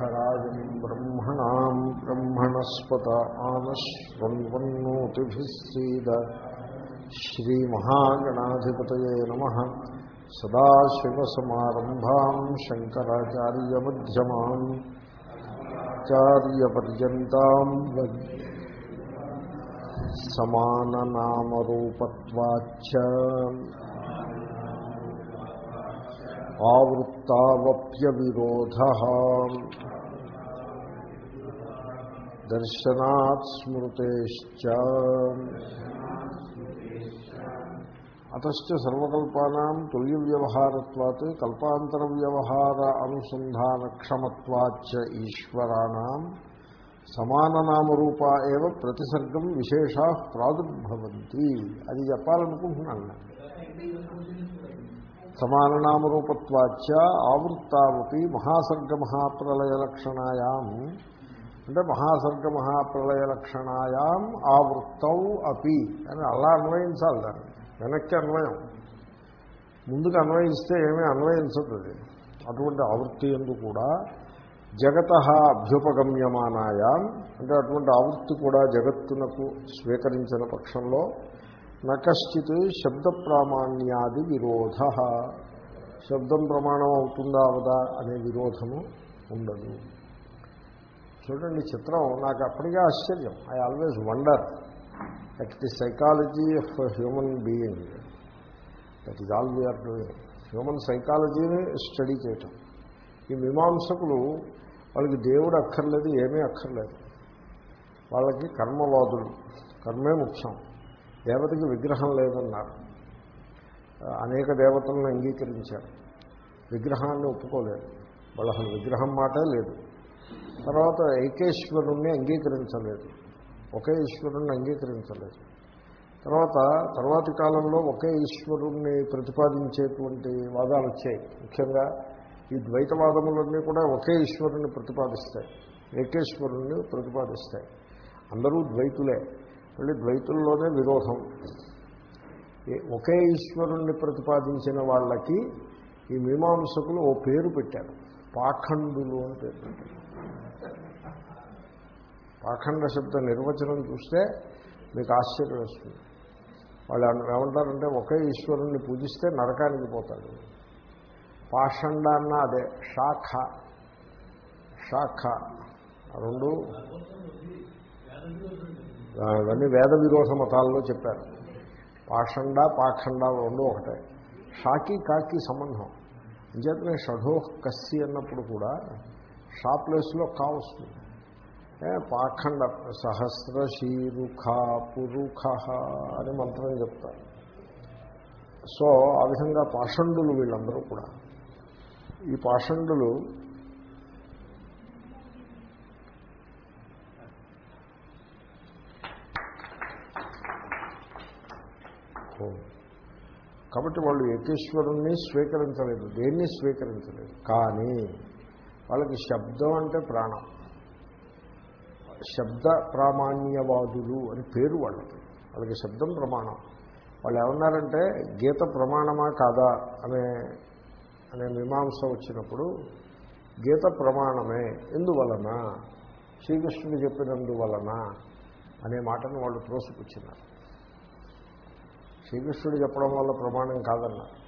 राजम् ब्रह्मणाम् ब्रह्मणस्पत आनश्वन्वन्नोतिभिः सीद श्रीमहागणाधिपतये नमः। सदाशिवसमारम्भाम् शङ्कराचार्यमध्यमान्। आचार्यपर्यन्ताम् దర్శనాత్ స్మృతేశ్చ. అతశ్చ సర్వకల్పానాం తుల్య వ్యవహారత్వాత్ కల్పాంతర వ్యవహార అనుసంధానక్షమత్వాచ్చ ఈశ్వరాణం సమాననామరూపా ఏవ ప్రతిసర్గం విశేషా ప్రాదుర్భవంతి. అది చెప్పాలనుకుంటున్నాను సమాననామరూపత్వాచ ఆవృత్తావపి మహాసర్గ మహాప్రలయలక్షణాయాం అంటే మహాసర్గ మహాప్రలయలక్షణాయాం ఆవృత్తౌ అపి అని అలా అన్వయించాలి దాన్ని. వెనక్కి అన్వయం. ముందుకు అన్వయిస్తే ఏమీ అన్వయించదు అది. అటువంటి ఆవృత్తి ఎందు కూడా జగత అభ్యుపగమ్యమానాయాం. అంటే అటువంటి ఆవృత్తి కూడా జగత్తునకు స్వీకరించిన పక్షంలో నకశ్చిత్ శబ్ద ప్రామాణ్యాది విరోధ. శబ్దం ప్రమాణం అవుతుందా అవదా అనే విరోధము ఉండదు. చూడండి చిత్రం నాకు అప్పటికే ఆశ్చర్యం. I always wonder at the psychology of human being that is all we are doing human సైకాలజీని study చేయటం. ఈ మీమాంసకులు వాళ్ళకి దేవుడు అక్కర్లేదు ఏమీ అక్కర్లేదు. వాళ్ళకి కర్మవాదులు కర్మే ముఖ్యం. దేవతకి విగ్రహం లేదన్నారు. అనేక దేవతలను అంగీకరించారు. విగ్రహాన్ని ఒప్పుకోలేదు. వాళ్ళ అసలు విగ్రహం మాటే లేదు. తర్వాత ఏకేశ్వరుణ్ణి అంగీకరించలేదు. ఒకే ఈశ్వరుణ్ణి అంగీకరించలేదు. తర్వాత తర్వాతి కాలంలో ఒకే ఈశ్వరుణ్ణి ప్రతిపాదించేటువంటి వాదాలు వచ్చాయి. ముఖ్యంగా ఈ ద్వైతవాదములన్నీ కూడా ఒకే ఈశ్వరుణ్ణి ప్రతిపాదిస్తాయి. ఏకేశ్వరుణ్ణి ప్రతిపాదిస్తాయి. అందరూ ద్వైతులే. మళ్ళీ ద్వైతుల్లోనే విరోధం. ఒకే ఈశ్వరుణ్ణి ప్రతిపాదించిన వాళ్ళకి ఈ మీమాంసకులు ఓ పేరు పెట్టారు. పాఖండులు అని పేరు పెట్టారు. పాఖండ శబ్ద నిర్వచనం చూస్తే మీకు ఆశ్చర్యం వస్తుంది వాళ్ళు ఏమంటారంటే ఒకే ఈశ్వరుణ్ణి పూజిస్తే నరకానికి పోతాడు. పాషండ అన్న అదే శాఖ శాఖ రెండు. ఇవన్నీ వేద విరోధ మతాల్లో చెప్పారు. పాషండ పాఖండ రెండు ఒకటే. షాకి కాకి సంబంధం. అంచేతనే షఢో కస్సి అన్నప్పుడు కూడా షా ప్లేస్లో కా వస్తుంది. పాఖండ సహస్ర పురుఖ అని మంత్రం చెప్తారు. సో ఆ విధంగా పాషండులు వీళ్ళందరూ కూడా. ఈ పాషండులు కాబట్టి వాళ్ళు ఏకేశ్వరుణ్ణి స్వీకరించలేదు దేన్ని స్వీకరించలేదు. కానీ వాళ్ళకి శబ్దం అంటే ప్రాణం. శబ్ద ప్రామాణ్యవాదులు అని పేరు వాళ్ళకి. వాళ్ళకి శబ్దం ప్రమాణం. వాళ్ళు ఏమన్నారంటే గీత ప్రమాణమా కాదా అనే అనే మీమాంస వచ్చినప్పుడు గీత ప్రమాణమే ఎందువలన? శ్రీకృష్ణుడు చెప్పినందువలన అనే మాటను వాళ్ళు త్రోసిపుచ్చినారు శ్రీకృష్ణుడు చెప్పడం వల్ల ప్రమాణం కాదన్నారు.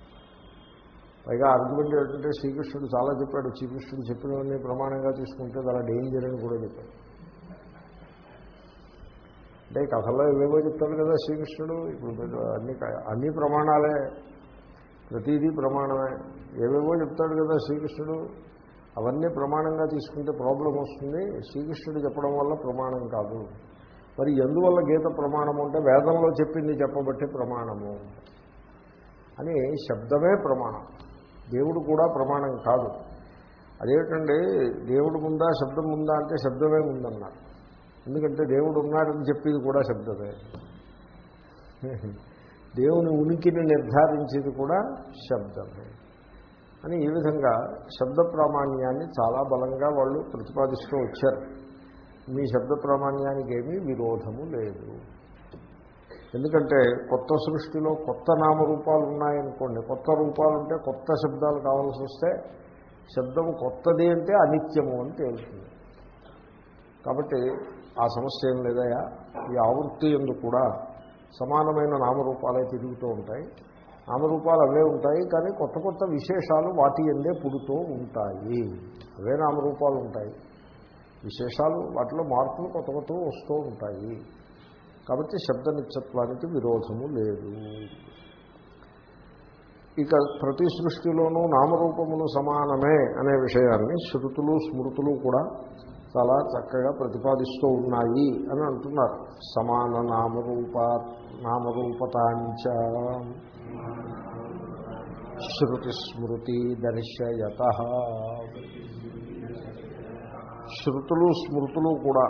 పైగా ఆర్గ్యుమెంట్ ఏంటంటే శ్రీకృష్ణుడు చాలా చెప్పాడు. శ్రీకృష్ణుడు చెప్పినవన్నీ ప్రమాణంగా తీసుకుంటే చాలా డేంజర్ అని కూడా చెప్పాడు. అంటే కథలో ఏవేవో చెప్తాడు కదా శ్రీకృష్ణుడు ఇప్పుడు అన్ని అన్ని ప్రమాణాలే ప్రతిదీ ప్రమాణమే. ఏవేవో చెప్తాడు కదా శ్రీకృష్ణుడు అవన్నీ ప్రమాణంగా తీసుకుంటే ప్రాబ్లం వస్తుంది. శ్రీకృష్ణుడు చెప్పడం వల్ల ప్రమాణం కాదు. మరి ఎందువల్ల గీత ప్రమాణము అంటే వేదంలో చెప్పింది చెప్పబట్టి ప్రమాణము అని శబ్దమే ప్రమాణం. దేవుడు కూడా ప్రమాణం కాదు. అదేమిటండి దేవుడు ముందా శబ్దం ముందా అంటే శబ్దమే ముందన్నారు. ఎందుకంటే దేవుడు ఉన్నాడని చెప్పేది కూడా శబ్దమే. దేవుని ఉనికిని నిర్ధారించేది కూడా శబ్దమే. అని ఈ విధంగా శబ్ద ప్రామాణ్యాన్ని చాలా బలంగా వాళ్ళు ప్రతిపాదిస్తూ వచ్చారు. మీ శబ్ద ప్రామాణ్యానికి ఏమీ విరోధము లేదు. ఎందుకంటే కొత్త సృష్టిలో కొత్త నామరూపాలు ఉన్నాయనుకోండి కొత్త రూపాలు ఉంటే కొత్త శబ్దాలు కావాల్సి వస్తే శబ్దం కొత్తది అంటే అనిత్యము అని తేలుతుంది. కాబట్టి ఆ సమస్య ఏం లేదయా ఈ ఆవృత్తి ఎందు కూడా సమానమైన నామరూపాలే తిరుగుతూ ఉంటాయి. నామరూపాలు అవే ఉంటాయి కానీ కొత్త కొత్త విశేషాలు వాటి ఎందే పుడుతూ ఉంటాయి. అవే నామరూపాలు ఉంటాయి. విశేషాలు వాటిలో మార్పులు కొత్త కొత్తవి వస్తూ ఉంటాయి. కాబట్టి శబ్ద నిత్యత్వానికి విరోధము లేదు. ఇక ప్రతి సృష్టిలోనూ నామరూపములు సమానమే అనే విషయాన్ని శృతులు స్మృతులు కూడా చాలా చక్కగా ప్రతిపాదిస్తూ ఉన్నాయి అని అంటున్నారు. సమాన నామరూప నామరూపతాంచ. శృతి స్మృతి దర్శయత. శృతులు స్మృతులు కూడా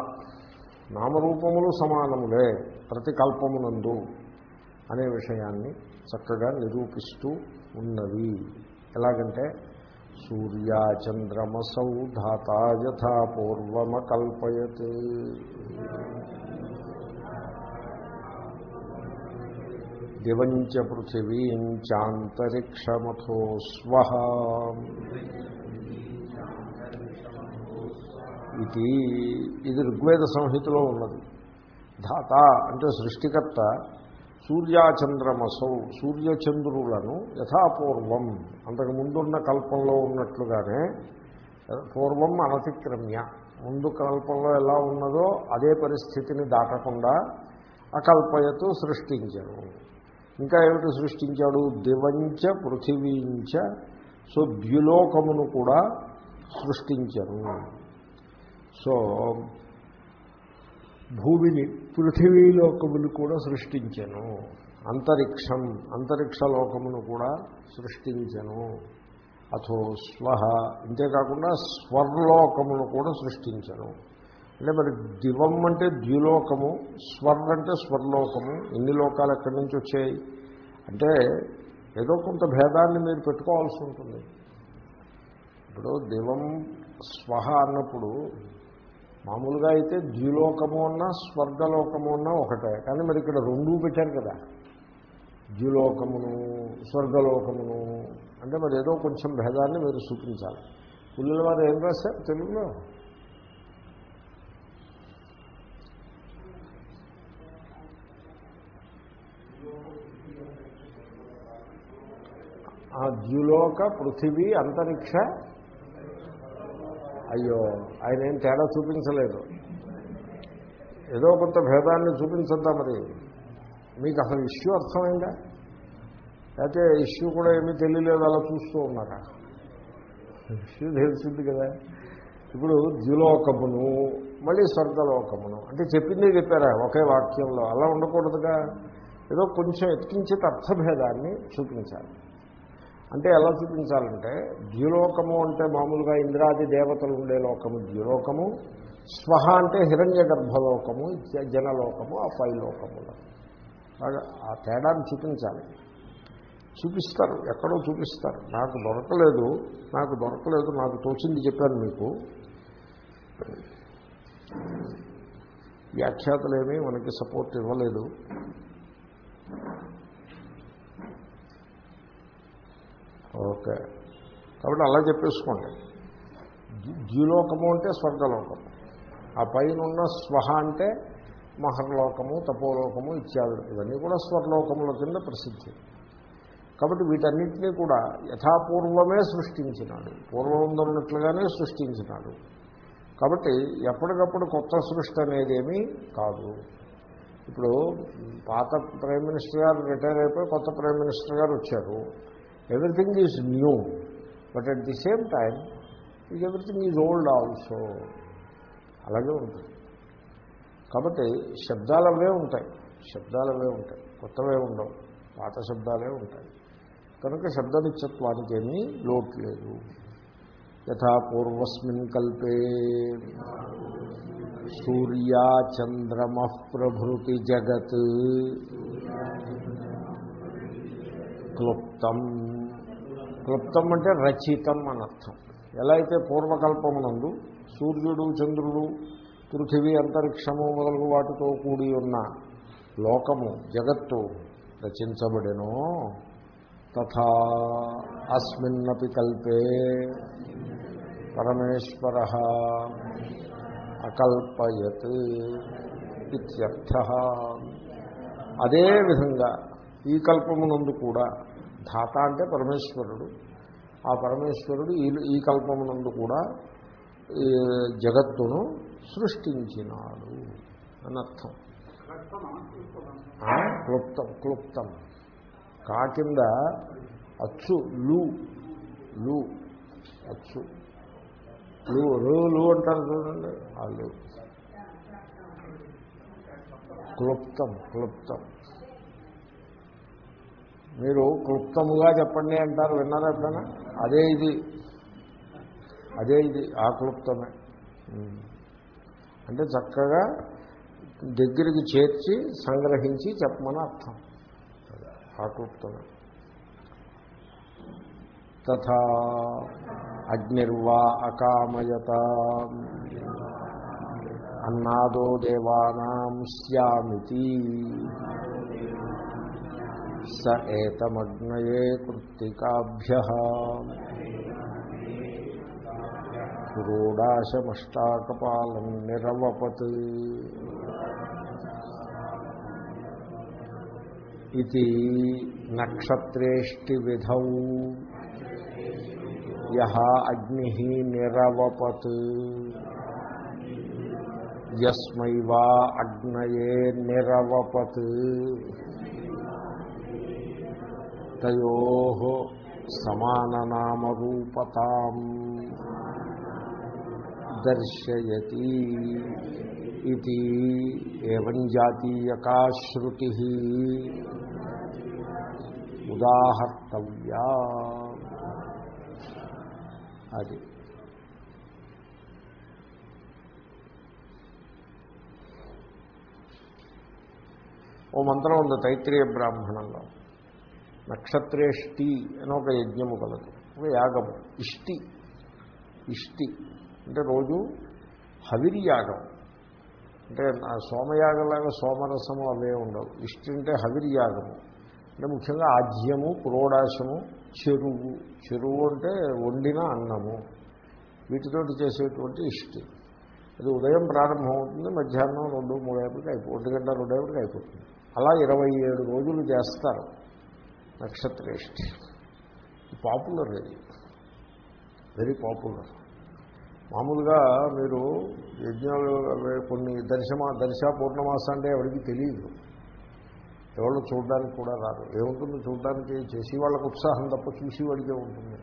నామరూపములు సమానములే ప్రతికల్పమునందు అనే విషయాన్ని చక్కగా నిరూపిస్తూ ఉన్నవి. ఎలాగంటే సూర్యాచంద్రమసౌ ధాత యథా పూర్వమకల్పయత్. దివంచ పృథివీం చాంతరిక్షమథో స్వ. ఇది ఇది ఋగ్వేద సంహితలో ఉన్నది. ధాత అంటే సృష్టికర్త సూర్యాచంద్రమసౌ సూర్యచంద్రులను యథాపూర్వం అంతకు ముందున్న కల్పంలో ఉన్నట్లుగానే పూర్వం అనతిక్రమ్య ముందు కల్పంలో ఎలా ఉన్నదో అదే పరిస్థితిని దాటకుండా అకల్పయతు సృష్టించను ఇంకా ఏమిటి సృష్టించాడు? దివంచ పృథివీంచ సో ద్యులోకమును కూడా సృష్టించను. సో భూమిని పృథివీలోకమును కూడా సృష్టించను. అంతరిక్షం అంతరిక్ష లోకమును కూడా సృష్టించను. అథో స్వహ అంతేకాకుండా స్వర్లోకమును కూడా సృష్టించను. అంటే మరి దివం అంటే ద్యులోకము స్వర్ అంటే స్వర్లోకము. ఎన్ని లోకాలు ఎక్కడి నుంచి వచ్చాయి? అంటే ఏదో కొంత భేదాన్ని మీరు పెట్టుకోవాల్సి ఉంటుంది. ఇప్పుడు దివం స్వహ అన్నప్పుడు మామూలుగా అయితే ద్యులోకము అన్నా స్వర్గలోకము అన్నా ఒకటే. కానీ మరి ఇక్కడ రెండూ పెట్టారు కదా. ద్యులోకమును స్వర్గలోకమును. అంటే మరి ఏదో కొంచెం భేదాన్ని మీరు చూపించాలి పుల్లల వారు ఏం రాశారు తెలుగులో? ఆ ద్యులోక పృథివీ అంతరిక్ష అయ్యో ఆయన ఏం తేడా చూపించలేదు. ఏదో కొంత భేదాన్ని చూపించద్దా మరి? మీకు అసలు ఇష్యూ అర్థమైందా? అయితే ఇష్యూ కూడా ఏమీ తెలియలేదు అలా చూస్తూ ఉన్నారా? ఇష్యూ తెలిసింది కదా. ఇప్పుడు ద్యులోకమును మళ్ళీ స్వర్గలోకమును. అంటే చెప్పిందే చెప్పారా? ఒకే వాక్యంలో. అలా ఉండకూడదుగా. ఏదో కొంచెం ఎత్కించేట అర్థభేదాన్ని చూపించాలి. అంటే ఎలా చూపించాలంటే ద్యులోకము అంటే మామూలుగా ఇంద్రాది దేవతలు ఉండే లోకము ద్యులోకము స్వహ అంటే హిరణ్య గర్భలోకము జనలోకము ఆ పై లోకములు. ఆ తేడాను చూపించాలి. చూపిస్తారు ఎక్కడో చూపిస్తారు. నాకు దొరకలేదు నాకు దొరకలేదు నాకు తోచింది చెప్పాను మీకు. వ్యాఖ్యాతలేమీ మనకి సపోర్ట్ ఇవ్వలేదు. ఓకే. కాబట్టి అలా చెప్పేసుకోండి. ద్యులోకము అంటే స్వర్గలోకము. ఆ పైన ఉన్న స్వహ అంటే మహర్లోకము తపోలోకము ఇత్యాదులు. ఇవన్నీ కూడా స్వర్లోకముల కింద ప్రసిద్ధి. కాబట్టి వీటన్నింటినీ కూడా యథాపూర్వమే సృష్టించినాడు. పూర్వముందున్నట్లుగానే సృష్టించినాడు. కాబట్టి ఎప్పటికప్పుడు కొత్త సృష్టి అనేది ఏమీ కాదు. ఇప్పుడు పాత ప్రైమ్ మినిస్టర్ గారు రిటైర్ అయిపోయి కొత్త ప్రైమ్ మినిస్టర్ గారు వచ్చారు. Everything is new but at the same time is everything is old also అలాగే ఉంటుంది. కాబట్టి శబ్దాలు అవే ఉంటాయి. శబ్దాలు అవే ఉంటాయి. కొత్తవే ఉండవు. పాత శబ్దాలే ఉంటాయి. కనుక శబ్దనిత్యత్వానికి ఏమీ లోటు లేదు. యథా పూర్వస్మిన్ కల్పే సూర్యాచంద్రమ ప్రభృతి జగత్ క్లుప్తం క్లుప్తం అంటే రచితం అనర్థం. ఎలా అయితే పూర్వకల్పమునందు సూర్యుడు చంద్రుడు పృథివీ అంతరిక్షము మొదలగు వాటితో కూడి ఉన్న లోకము జగత్తు రచించబడినో తథా అస్మిన్నపి కల్పే పరమేశ్వర అకల్పయత్ ఇత్యర్థ. అదేవిధంగా ఈ కల్పమునందు కూడా ధాత అంటే పరమేశ్వరుడు. ఆ పరమేశ్వరుడు ఈ ఈ కల్పమునందు కూడా ఈ జగత్తును సృష్టించినాడు అని అర్థం ఆ, క్లుప్తం క్లుప్తం. కా కింద అచ్చు లు. లు. అచ్చు. లు రు లు అంటారు చూడండి. ఆ లు. క్లుప్తం క్లుప్తం. మీరు క్లుప్తముగా చెప్పండి అంటారు విన్నారా ఎప్పుడైనా? అదే ఇది. అదే ఇది ఆ క్లుప్తమే. అంటే చక్కగా దగ్గరికి చేర్చి సంగ్రహించి చెప్పమని అర్థం. ఆ క్లుప్తమే. తథా అగ్నిర్వా అకామయత. అన్నాదో దేవానాం శ్యామితి స ఏతమగ్నయే కృత్తికాభ్య పురోడాశమష్టాకపాలం నిరవపత్ ఇది నక్షత్రేష్టి విధౌ యహ అగ్ని నిరవపత్ యస్మై వా అగ్నయే నిరవపత్ తయో సమాననామరూపతాం దర్శయతి ఇది ఏం జాతీయకా ఉదాహర్తవ్యా అది. ఓ మంత్రం ఉంది తైత్రీయ బ్రాహ్మణంలో. నక్షత్రేష్టి అని ఒక యజ్ఞము కలదు. ఒక యాగము. ఇష్టి. ఇష్టి. అంటే రోజు హవిరి యాగం. అంటే సోమయాగంలాగా సోమరసము అవే ఉండవు. ఇష్టి అంటే హవిరి యాగము. అంటే ముఖ్యంగా ఆజ్యము పురోడాశము చెరువు. చెరువు అంటే వండిన అన్నము. వీటితోటి చేసేటువంటి ఇష్టి. అది ఉదయం ప్రారంభమవుతుంది మధ్యాహ్నం రెండు మూడేపటికి అయిపో ఒంటి గంట రెండేపటికి అయిపోతుంది. అలా ఇరవై ఏడు రోజులు చేస్తారు. నక్షత్రేష్ఠి. పాపులర్ ఇది. వెరీ పాపులర్ మామూలుగా మీరు యజ్ఞాలు కొన్ని దర్శమా దర్శ పూర్ణమాస అంటే ఎవరికి తెలియదు. ఎవరు చూడడానికి కూడా రారు. ఏముంటుంది చూడడానికి? చేసి వాళ్ళకు ఉత్సాహం తప్ప చూసి వాడికే ఉంటుంది.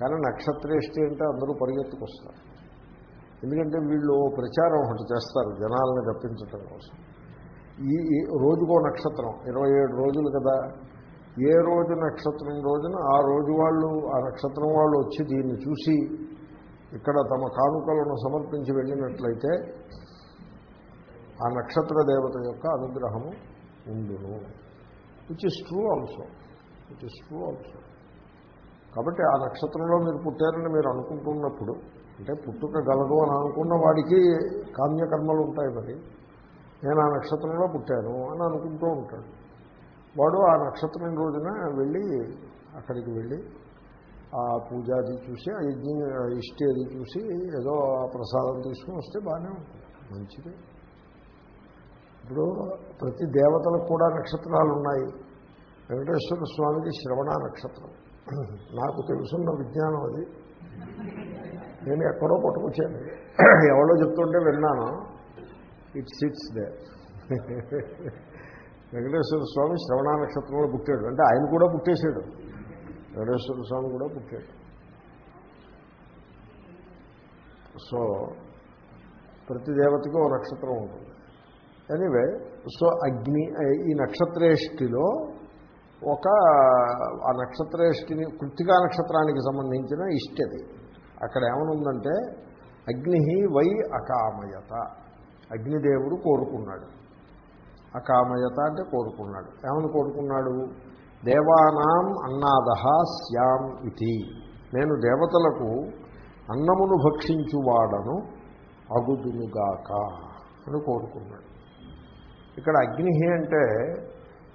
కానీ నక్షత్రేష్టి అంటే అందరూ పరిగెత్తుకొస్తారు. ఎందుకంటే వీళ్ళు ప్రచారం ఒకటి చేస్తారు జనాలను రప్పించటం కోసం. ఈ ఈ రోజుకో నక్షత్రం ఇరవై ఏడు రోజులు కదా? ఏ రోజు నక్షత్రం రోజున ఆ రోజు వాళ్ళు ఆ నక్షత్రం వాళ్ళు వచ్చి దీన్ని చూసి ఇక్కడ తమ కానుకలను సమర్పించి వెళ్ళినట్లయితే ఆ నక్షత్ర దేవత యొక్క అనుగ్రహము ఉండును. Which is true also which is true also కాబట్టి ఆ నక్షత్రంలో మీరు పుట్టారని మీరు అనుకుంటున్నప్పుడు అంటే పుట్టుక గలదు అని అనుకున్న వాడికి కామ్యకర్మలు ఉంటాయి మరి. నేను ఆ నక్షత్రంలో పుట్టాను అని అనుకుంటూ ఉంటాడు. వాడు ఆ నక్షత్రం రోజున వెళ్ళి అక్కడికి వెళ్ళి ఆ పూజ అది చూసి ఆ యజ్ఞం ఇష్టి అది చూసి ఏదో ఆ ప్రసాదం తీసుకుని వస్తే బాగానే ఉంటుంది. మంచిది. ఇప్పుడు ప్రతి దేవతలకు కూడా నక్షత్రాలు ఉన్నాయి. వెంకటేశ్వర స్వామికి శ్రవణ నక్షత్రం. నాకు తెలుసున్న విజ్ఞానం అది. నేను ఎక్కడో పట్టుకొచ్చాను. ఎవరో చెప్తుంటే విన్నాను. It sits they Venkateshwara Swami Shravana నక్షత్రంలో పుట్టాడు అంటే ఆయన కూడా పుట్టేశాడు వెంకటేశ్వర స్వామి కూడా పుట్టాడు సో ప్రతి దేవతకి ఓ నక్షత్రం ఉంటుంది. ఎనివే సో అగ్ని ఈ నక్షత్రేష్టిలో ఒక ఆ నక్షత్రేష్టిని కృతికా నక్షత్రానికి సంబంధించిన ఇష్టది అక్కడ ఏమనుందంటే అగ్ని వై అకామయత. అగ్నిదేవుడు కోరుకున్నాడు. అకామయత అంటే కోరుకున్నాడు. ఏమని కోరుకున్నాడు? దేవానాం అన్నాద శ్యాం ఇది నేను దేవతలకు అన్నమును భక్షించువాడను అగుదునుగాక అని కోరుకున్నాడు. ఇక్కడ అగ్నిహి అంటే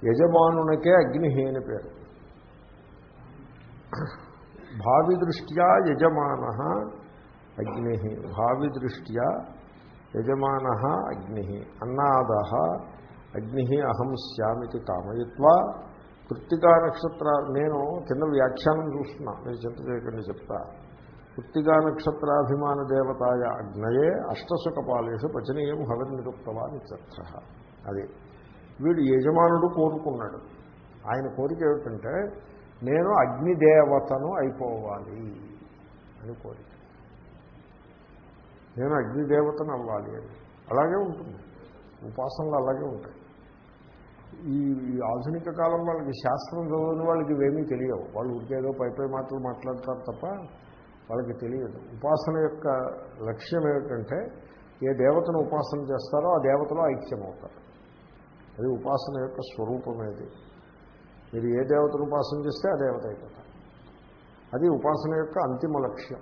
యజమానునికే అగ్నిహి అని పేరు. భావి దృష్ట్యా యజమాన అగ్ని భావి దృష్ట్యా యజమాన అగ్ని అన్నాద అగ్ని అహం శ్యామితి కామయిత్వా. కృత్తికా నక్షత్ర నేను కింద వ్యాఖ్యానం చూస్తున్నా మీరు చింత చేయకుండా చెప్తా. కృత్తికా నక్షత్రాభిమాన దేవతాయ అగ్నయే అష్టసుఖపాలేషు పచనీయం హవిర్నిరుక్తవాన్ నిత్యర్థ అది. వీడు యజమానుడు కోరుకున్నాడు. ఆయన కోరిక ఏమిటంటే నేను అగ్నిదేవతను అయిపోవాలి అని కోరిక. నేను అగ్నిదేవతను అవ్వాలి అని. అలాగే ఉంటుంది. ఉపాసనలు అలాగే ఉంటాయి. ఈ ఆధునిక కాలం వాళ్ళకి శాస్త్రం చదివిన వాళ్ళకి ఇవేమీ తెలియవు. వాళ్ళు ఉడికేదో పై పై మాటలు మాట్లాడతారు తప్ప వాళ్ళకి తెలియదు. ఉపాసన యొక్క లక్ష్యం ఏమిటంటే ఏ దేవతను ఉపాసన చేస్తారో ఆ దేవతలో ఐక్యమవుతారు. అది ఉపాసన యొక్క స్వరూపమేది మీరు ఏ దేవతను ఉపాసన చేస్తే ఆ దేవత అయిపోతారు. అది ఉపాసన యొక్క అంతిమ లక్ష్యం.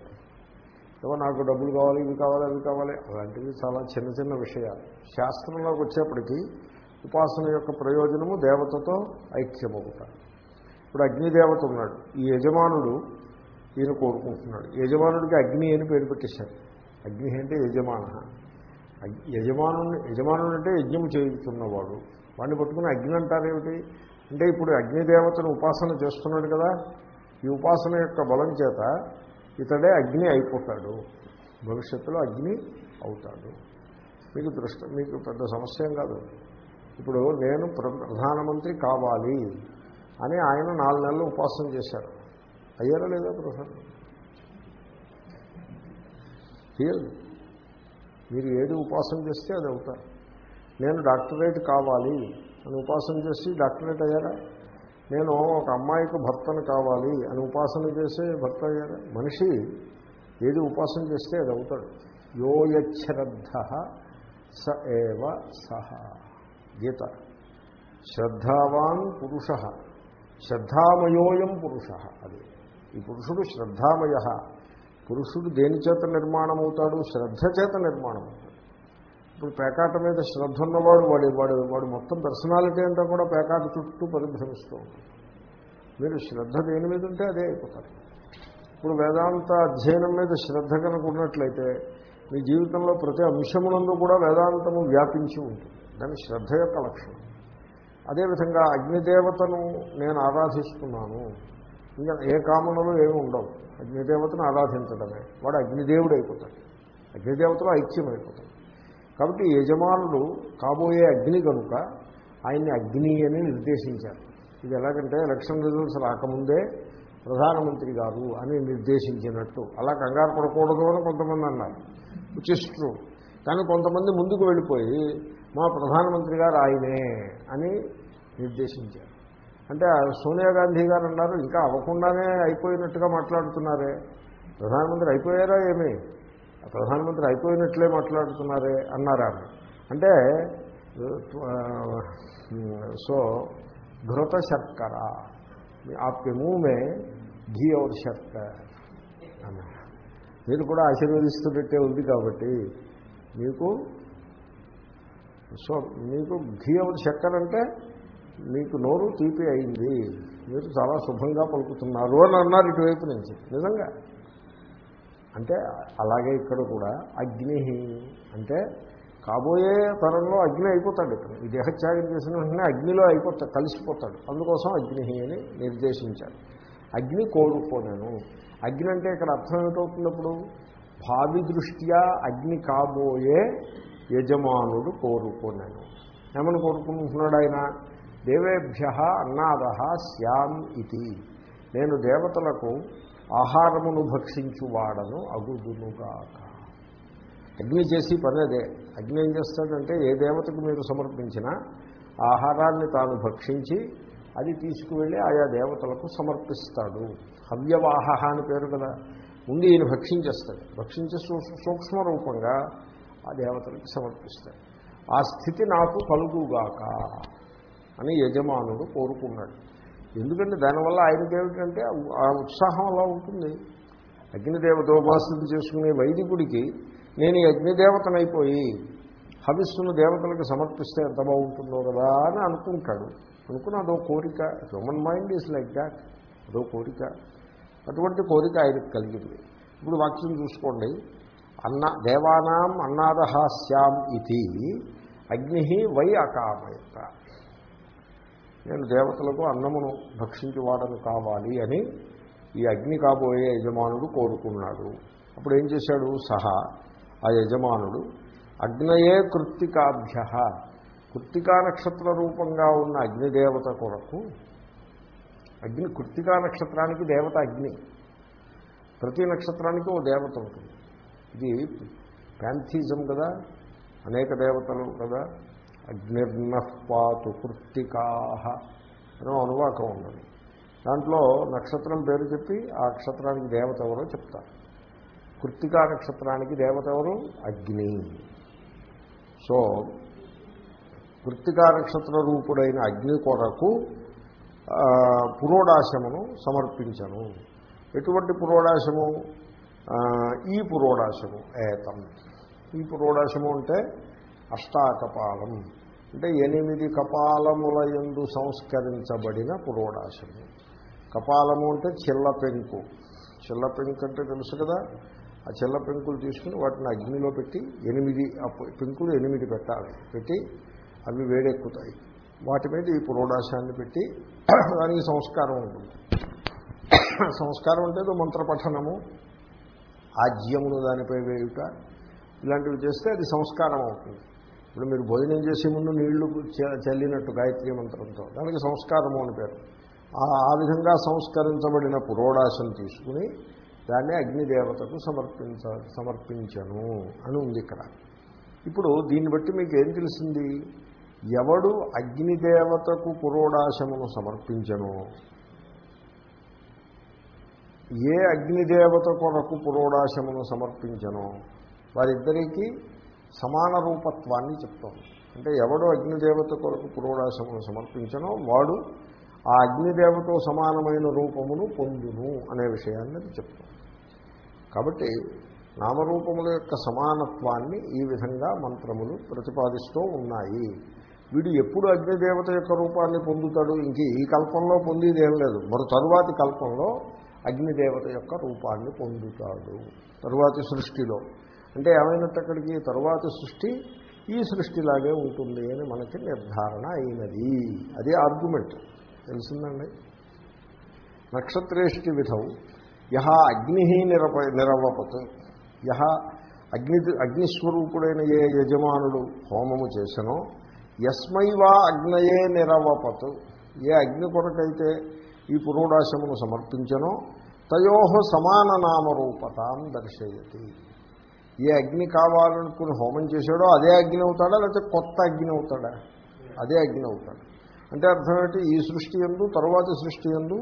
ఏమో నాకు డబ్బులు కావాలి ఇవి కావాలి అవి కావాలి అలాంటివి చాలా చిన్న చిన్న విషయాలు. శాస్త్రంలోకి వచ్చేప్పటికీ ఉపాసన యొక్క ప్రయోజనము దేవతతో ఐక్యమవుతాడు ఇప్పుడు అగ్నిదేవత ఉన్నాడు. ఈ యజమానుడు ఈయన కోరుకుంటున్నాడు. యజమానుడికి అగ్ని అని పేరు పెట్టేశారు. అగ్ని అంటే యజమాన. యజమాను యజమానుడు అంటే యజ్ఞం చేయుతున్నవాడు వాడిని పట్టుకుని అగ్ని అంటారేమిటి? అంటే ఇప్పుడు అగ్నిదేవతను ఉపాసన చేస్తున్నాడు కదా. ఈ ఉపాసన యొక్క బలం చేత ఇతడే అగ్ని అయిపోతాడు. భవిష్యత్తులో అగ్ని అవుతాడు. మీకు దృష్టి మీకు పెద్ద సమస్య కాదు. ఇప్పుడు నేను ప్ర- ప్రధానమంత్రి కావాలి అని ఆయన నాలుగు నెలలు ఉపాసన చేశారు. అయ్యారా లేదా ప్రసాద్ రియల్ మీరు ఏది ఉపాసన చేస్తే అది అవుతారు. నేను డాక్టరేట్ కావాలి అని ఉపాసన చేసి డాక్టరేట్ అయ్యారా? నేను ఒక అమ్మాయికి భర్తను కావాలి అని ఉపాసన చేసే భర్త అయ్యారా? మనిషి ఏది ఉపాసన చేస్తే అది అవుతాడు. యోయశ్రద్ధ స ఏవ సహ. గీత. శ్రద్ధావాన్ పురుష. శ్రద్ధామయోయం పురుష అది. ఈ పురుషుడు శ్రద్ధామయ. పురుషుడు దేని చేత నిర్మాణం అవుతాడు శ్రద్ధ చేత నిర్మాణం అవుతాడు ఇప్పుడు పేకాట మీద శ్రద్ధ ఉన్నవాడు వాడి వాడు వాడు మొత్తం పర్సనాలిటీ అంతా కూడా పేకాట చుట్టూ పరిభ్రమిస్తూ మీరు శ్రద్ధ దేని మీద ఉంటే అదే అయిపోతారు. ఇప్పుడు వేదాంత అధ్యయనం మీద శ్రద్ధ కనుక ఉన్నట్లయితే మీ జీవితంలో ప్రతి అంశమునందు కూడా వేదాంతము వ్యాపించి ఉంటుంది. దాని శ్రద్ధ యొక్క లక్షణం. అదేవిధంగా అగ్నిదేవతను నేను ఆరాధిస్తున్నాను. ఇంకా ఏ కామనలు ఏమి ఉండవు. అగ్నిదేవతను ఆరాధించడమే. వాడు అగ్నిదేవుడు అయిపోతాడు అగ్నిదేవతలో ఐక్యం అయిపోతాడు కాబట్టి యజమానుడు కాబోయే అగ్ని కనుక ఆయన్ని అగ్ని అని నిర్దేశించారు. ఇది ఎలాగంటే ఎలక్షన్ రిజల్ట్స్ రాకముందే ప్రధానమంత్రి గారు అని నిర్దేశించినట్టు. అలా కంగారు పడకూడదు అని కొంతమంది అన్నారు. విచ్ ఇస్ ట్రూ కానీ కొంతమంది ముందుకు వెళ్ళిపోయి మా ప్రధానమంత్రి గారు ఆయనే అని నిర్దేశించారు. అంటే సోనియా గాంధీ గారు అన్నారు ఇంకా అవ్వకుండానే అయిపోయినట్టుగా మాట్లాడుతున్నారే. ప్రధానమంత్రి అయిపోయారా ఏమి? ప్రధానమంత్రి అయిపోయినట్లే మాట్లాడుతున్నారే అన్నారు ఆమె. అంటే సో ఘృత శర్కర ఆ మూమే ఘీ ఔర్ శర్క అన్నారు. మీరు కూడా ఆశీర్వదిస్తున్నట్టే ఉంది కాబట్టి మీకు సో మీకు ఘీ और చక్కెర అంటే మీకు నోరు తీపి అయింది. మీరు చాలా శుభంగా పలుకుతున్నారు అని అన్నారు ఇటువైపు నుంచి. నిజంగా. అంటే అలాగే ఇక్కడ కూడా అగ్ని అంటే కాబోయే తరంలో అగ్ని అయిపోతాడు ఇక్కడ. ఈ దేహత్యాగం చేసిన వెంటనే అగ్నిలో అయిపోతాడు కలిసిపోతాడు. అందుకోసం అగ్ని అని నిర్దేశించాడు అగ్ని కోరుకోలేను అగ్ని అంటే ఇక్కడ అర్థం ఏమిటవుతున్నప్పుడు భావి దృష్ట్యా అగ్ని కాబోయే యజమానుడు కోరుకున్నాను ఏమని కోరుకుంటున్నాడు ఆయన? దేవేభ్య అన్నాద శ్యామ్ ఇది నేను దేవతలకు ఆహారమును భక్షించువాడను అగుదునుగాక. అగ్ని చేసి పని అగ్ని ఏం చేస్తాడంటే ఏ దేవతకు మీరు సమర్పించినా ఆహారాన్ని తాను భక్షించి అది తీసుకువెళ్ళి ఆయా దేవతలకు సమర్పిస్తాడు. హవ్యవాహ అని పేరు కదా. ముందు ఈయన భక్షించేస్తాడు. భక్షించే సూ- సూక్ష్మ రూపంగా ఆ దేవతలకు సమర్పిస్తాడు ఆ స్థితి నాకు కలుగుగాక అని యజమానుడు కోరుకున్నాడు. ఎందుకంటే దానివల్ల ఆయనకి ఏమిటంటే ఆ ఉత్సాహం అలా ఉంటుంది. అగ్నిదేవతోపాసన చేసుకునే వైదికుడికి నేను ఈ అగ్నిదేవతనైపోయి హవిస్సును దేవతలకు సమర్పిస్తే ఎంత బాగుంటుందో కదా అని అనుకుంటాడు. అనుకున్న అదో కోరిక human mind is like that అదో కోరిక. అటువంటి కోరిక ఆయనకు కలిగింది. ఇప్పుడు వాక్యం చూసుకోండి. అన్న దేవానాం అన్నాదహాస్యాం ఇది అగ్ని వై అకామయత. నేను దేవతలకు అన్నమును భక్షించేవాడను కావాలి అని ఈ అగ్ని కాబోయే యజమానుడు కోరుకున్నాడు. అప్పుడు ఏం చేశాడు? సహా ఆ యజమానుడు అగ్నయే కృత్తికాభ్య. కృత్తికా నక్షత్ర రూపంగా ఉన్న అగ్నిదేవత కొరకు అగ్ని కృత్తికా నక్షత్రానికి దేవత అగ్ని ప్రతి నక్షత్రానికి ఓ దేవత ఉంటుంది. ఇది ప్యాంథిజం కదా అనేక దేవతలు కదా అగ్నిర్ణపాతు కృత్తికా అనే అనువాకం ఉన్నది. దాంట్లో నక్షత్రం పేరు చెప్పి ఆ నక్షత్రానికి దేవత ఎవరో చెప్తారు. కృత్తికా నక్షత్రానికి దేవత ఎవరు? అగ్ని. సో కృత్తికా నక్షత్ర రూపుడైన అగ్ని కొరకు పురోడాశమును సమర్పించను. ఎటువంటి పురోడాశము? ఈ పురోడాశము ఏతం. ఈ పురోడాశము అంటే అష్టాకపాలం. అంటే ఎనిమిది కపాలముల ఎందు సంస్కరించబడిన పురోడాశము. కపాలము అంటే చిల్ల పెంకు. చిల్ల పెంకు అంటే తెలుసు కదా? ఆ చిల్ల పెంకులు తీసుకుని వాటిని అగ్నిలో పెట్టి ఎనిమిది పెంకులు ఎనిమిది పెట్టాలి. పెట్టి అవి వేడెక్కుతాయి. వాటి మీద ఈ పురోడాశాన్ని పెట్టి దానికి సంస్కారం ఉంటుంది. సంస్కారం అంటే మంత్రపఠనము. ఆజ్యమును దానిపై వేయుట. ఇలాంటివి చేస్తే అది సంస్కారం అవుతుంది. ఇప్పుడు మీరు భోజనం చేసే ముందు నీళ్ళు చ- చల్లినట్టు గాయత్రి మంత్రంతో. దానికి సంస్కారము అని పేరు. ఆ ఆ విధంగా సంస్కరించబడిన పురోడాశం తీసుకుని దాన్ని అగ్నిదేవతకు సమర్పించ సమర్పించను అని ఉంది ఇక్కడ. ఇప్పుడు దీన్ని బట్టి మీకు ఏం తెలిసింది? ఎవడు అగ్నిదేవతకు పురోడాశమును సమర్పించను? ఏ అగ్నిదేవత కొరకు పురోడాశమును సమర్పించను? వారిద్దరికీ సమాన రూపత్వాన్ని చెప్తోంది అంటే ఎవడు అగ్నిదేవత కొరకు పురోడాశమును సమర్పించనో వాడు ఆ అగ్నిదేవతో సమానమైన రూపమును పొందును అనే విషయాన్ని అది చెప్తోంది కాబట్టి నామరూపముల యొక్క సమానత్వాన్ని ఈ విధంగా మంత్రములు ప్రతిపాదిస్తూ ఉన్నాయి. వీడు ఎప్పుడు అగ్నిదేవత యొక్క రూపాన్ని పొందుతాడు? ఇంక ఈ కల్పంలో పొందేదేం లేదు. మరో తరువాతి కల్పంలో అగ్నిదేవత యొక్క రూపాన్ని పొందుతాడు తరువాతి సృష్టిలో. అంటే ఏమైనట్టు అక్కడికి తరువాతి సృష్టి ఈ సృష్టిలాగే ఉంటుంది అని మనకి నిర్ధారణ అయినది. అదే ఆర్గ్యుమెంట్. తెలిసిందండి? నక్షత్రేష్టి విధౌ. యహ అగ్ని నిరప నిరవపత్ యహ అగ్ని అగ్నిస్వరూపుడైన ఏ యజమానుడు హోమము చేసనో యస్మైవా అగ్నయే నిరవపత్ ఏ అగ్ని కొరకైతే ఈ పురోడాశమును సమర్పించను. తయో సమాన నామరూపతాం దర్శయతి. ఏ అగ్ని కావాలనుకుని హోమం చేశాడో అదే అగ్ని అవుతాడా? లేకపోతే కొత్త అగ్ని అవుతాడా? అదే అగ్ని అవుతాడు. అంటే అర్థం ఏంటి? ఈ సృష్టి ఎందు తరువాతి సృష్టి ఎందు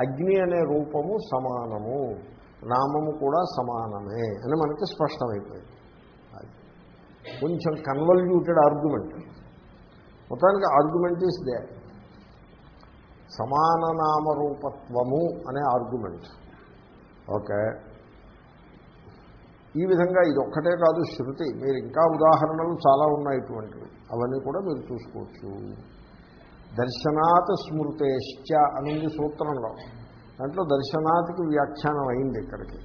అగ్ని అనే రూపము సమానము. నామము కూడా సమానమే అని మనకి స్పష్టమైపోయింది. అది కొంచెం కన్వల్యూటెడ్ ఆర్గ్యుమెంట్ మొత్తానికి ఆర్గ్యుమెంట్ ఈస్ దే సమాన నామరూపత్వము అనే ఆర్గ్యుమెంట్. ఓకే. ఈ విధంగా ఇది ఒక్కటే కాదు శృతి. మీరు ఇంకా ఉదాహరణలు చాలా ఉన్నాయి ఇటువంటివి. అవన్నీ కూడా మీరు చూసుకోవచ్చు. దర్శనాత్ స్మృతేశ్చ అనుంది సూత్రంలో. దాంట్లో దర్శనాత్కి వ్యాఖ్యానం అయింది ఇక్కడికి.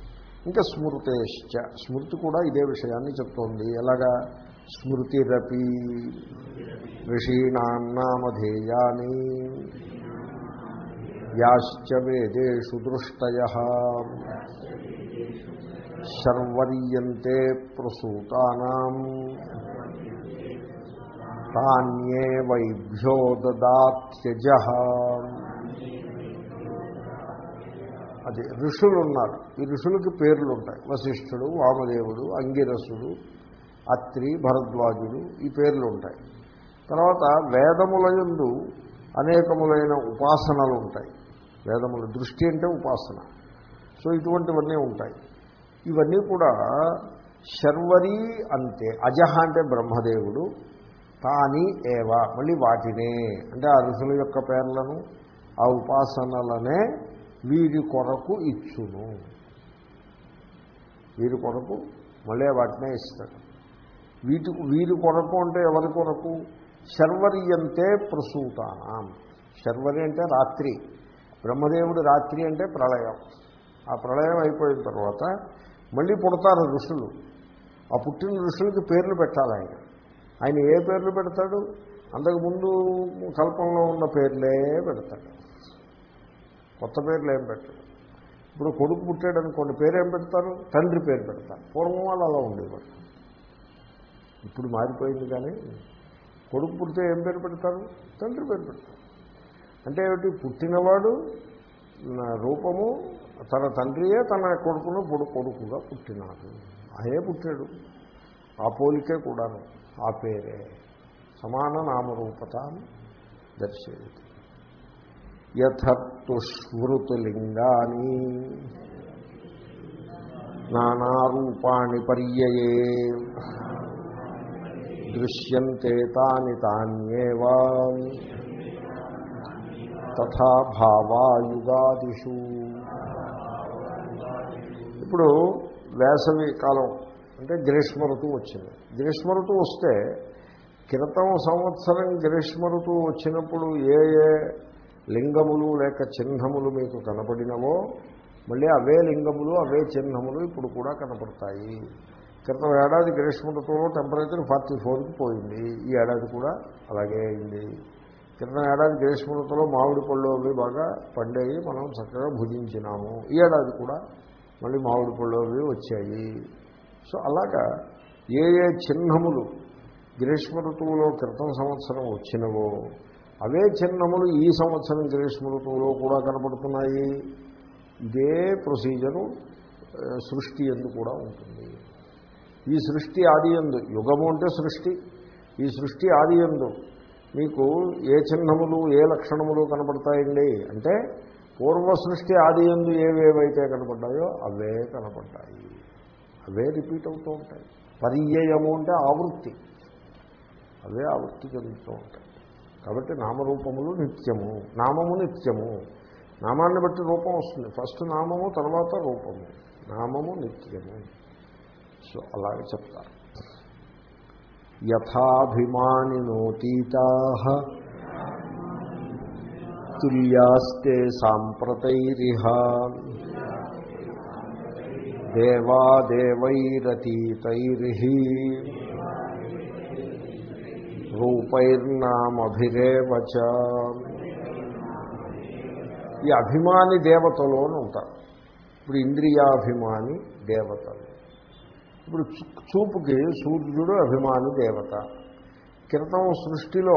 ఇంకా స్మృతేశ్చ. స్మృతి కూడా ఇదే విషయాన్ని చెప్తోంది. ఎలాగా? స్మృతిరపి ఋషీణాన్నామధేయాన్ని యాశ్చ వేదేషు దృష్టయ శర్వర్యంతే ప్రసూతానాం తాన్యే వైభ్యో దదాత్యజ అది ఋషులు ఉన్నారు ఈ ఋషులకి పేర్లు ఉంటాయి వశిష్ఠుడు వామదేవుడు అంగిరసుడు అత్రి భరద్వాజుడు ఈ పేర్లు ఉంటాయి తర్వాత వేదములయందు అనేకములైన ఉపాసనలు ఉంటాయి వేదముల దృష్టి అంటే ఉపాసన. సో ఇటువంటివన్నీ ఉంటాయి. ఇవన్నీ కూడా శర్వరి అంతే. అజహ అంటే బ్రహ్మదేవుడు తాని ఏవ మళ్ళీ వాటినే. అంటే ఆ ఋషుల యొక్క పేర్లను ఆ ఉపాసనలనే వీరి కొరకు ఇచ్చును. వీరి కొరకు మళ్ళీ వాటినే ఇస్తాడు. వీటి వీరి కొరకు అంటే ఎవరి కొరకు? శర్వరి అంతే ప్రసూతానం. శర్వరి అంటే రాత్రి. బ్రహ్మదేవుడు రాత్రి అంటే ప్రళయం. ఆ ప్రళయం అయిపోయిన తర్వాత మళ్ళీ పుడతారు ఋషులు. ఆ పుట్టిన ఋషులకి పేర్లు పెట్టాలి ఆయన. ఆయన ఏ పేర్లు పెడతాడు? అంతకుముందు కల్పంలో ఉన్న పేర్లే పెడతాడు. కొత్త పేర్లు ఏం పెట్టాడు. ఇప్పుడు కొడుకు పుట్టాడు అనుకోండి పేరు ఏం పెడతారు? తండ్రి పేరు పెడతారు. పూర్వం వాళ్ళు అలా ఉండేవారు. ఇప్పుడు మారిపోయింది కానీ కొడుకు పుడితే ఏం పేరు పెడతారు? తండ్రి పేరు పెడతారు. అంటే ఏమిటి? పుట్టినవాడు నా రూపము తన తండ్రియే తన కొడుకును పొడు కొడుకుగా పుట్టినాడు. ఆయనే పుట్టాడు. ఆ పోలికే కూడాను ఆ పేరే. సమాన నామరూపత దర్శయతి. యథత్తు స్మృతులింగాని నానారూపాణి పర్యయే. దృశ్యంతే తాని తాన్యేవా. తథా భావాయుగాదిషు ఇప్పుడు వేసవి కాలం అంటే గ్రీష్మ ఋతువు వచ్చింది. గ్రీష్మ ఋతువు వస్తే క్రితం సంవత్సరం గ్రీష్మ ఋతువు వచ్చినప్పుడు ఏ ఏ లింగములు లేక చిహ్నములు మీకు కనపడినవో మళ్ళీ అవే లింగములు అవే చిహ్నములు ఇప్పుడు కూడా కనపడతాయి. క్రితం ఏడాది గ్రీష్మ ఋతువులో టెంపరేచర్ ఫార్టీ ఫోర్కి పోయింది. ఈ ఏడాది కూడా అలాగే అయింది. క్రితం ఏడాది గ్రీష్మ ఋతువులో మామిడి పళ్ళు అవి బాగా పండేవి మనం చక్కగా భుజించినాము. ఈ ఏడాది కూడా మళ్ళీ మామిడి పళ్ళు అవి వచ్చాయి. సో అలాగా ఏ ఏ చిహ్నములు గ్రీష్మ ఋతువులో క్రితం సంవత్సరం వచ్చినవో అవే చిహ్నములు ఈ సంవత్సరం గ్రీష్మ ఋతువులో కూడా కనపడుతున్నాయి. ఇదే ప్రొసీజరు సృష్టి ఎందు కూడా ఉంటుంది. ఈ సృష్టి ఆది ఎందు యుగము అంటే సృష్టి. ఈ సృష్టి ఆది ఎందు మీకు ఏ చిహ్నములు ఏ లక్షణములు కనపడతాయండి? అంటే పూర్వ సృష్టి ఆది ఎందు ఏవేవైతే కనపడ్డాయో అవే కనపడ్డాయి. అవే రిపీట్ అవుతూ ఉంటాయి. పర్యయము అంటే ఆవృత్తి. అవే ఆవృత్తి చెందుతూ ఉంటాయి. కాబట్టి నామరూపములు నిత్యము నామము నిత్యము. నామాన్ని బట్టి రూపం వస్తుంది. ఫస్ట్ నామము తర్వాత రూపము. నామము నిత్యము. సో అలాగే చెప్తారు. యథాభిమానినోతీతా తుల్యాస్తే సాంప్రతైరిహ దేవాదేవైరతీతైర్హి రూపైర్నామభిరేవ ఈ అభిమాని దేవతలు ఉంటారు. ఇప్పుడు ఇంద్రియాభిమాని దేవతలు. ఇప్పుడు చూపుకి సూర్యుడు అభిమాని దేవత. క్రితం సృష్టిలో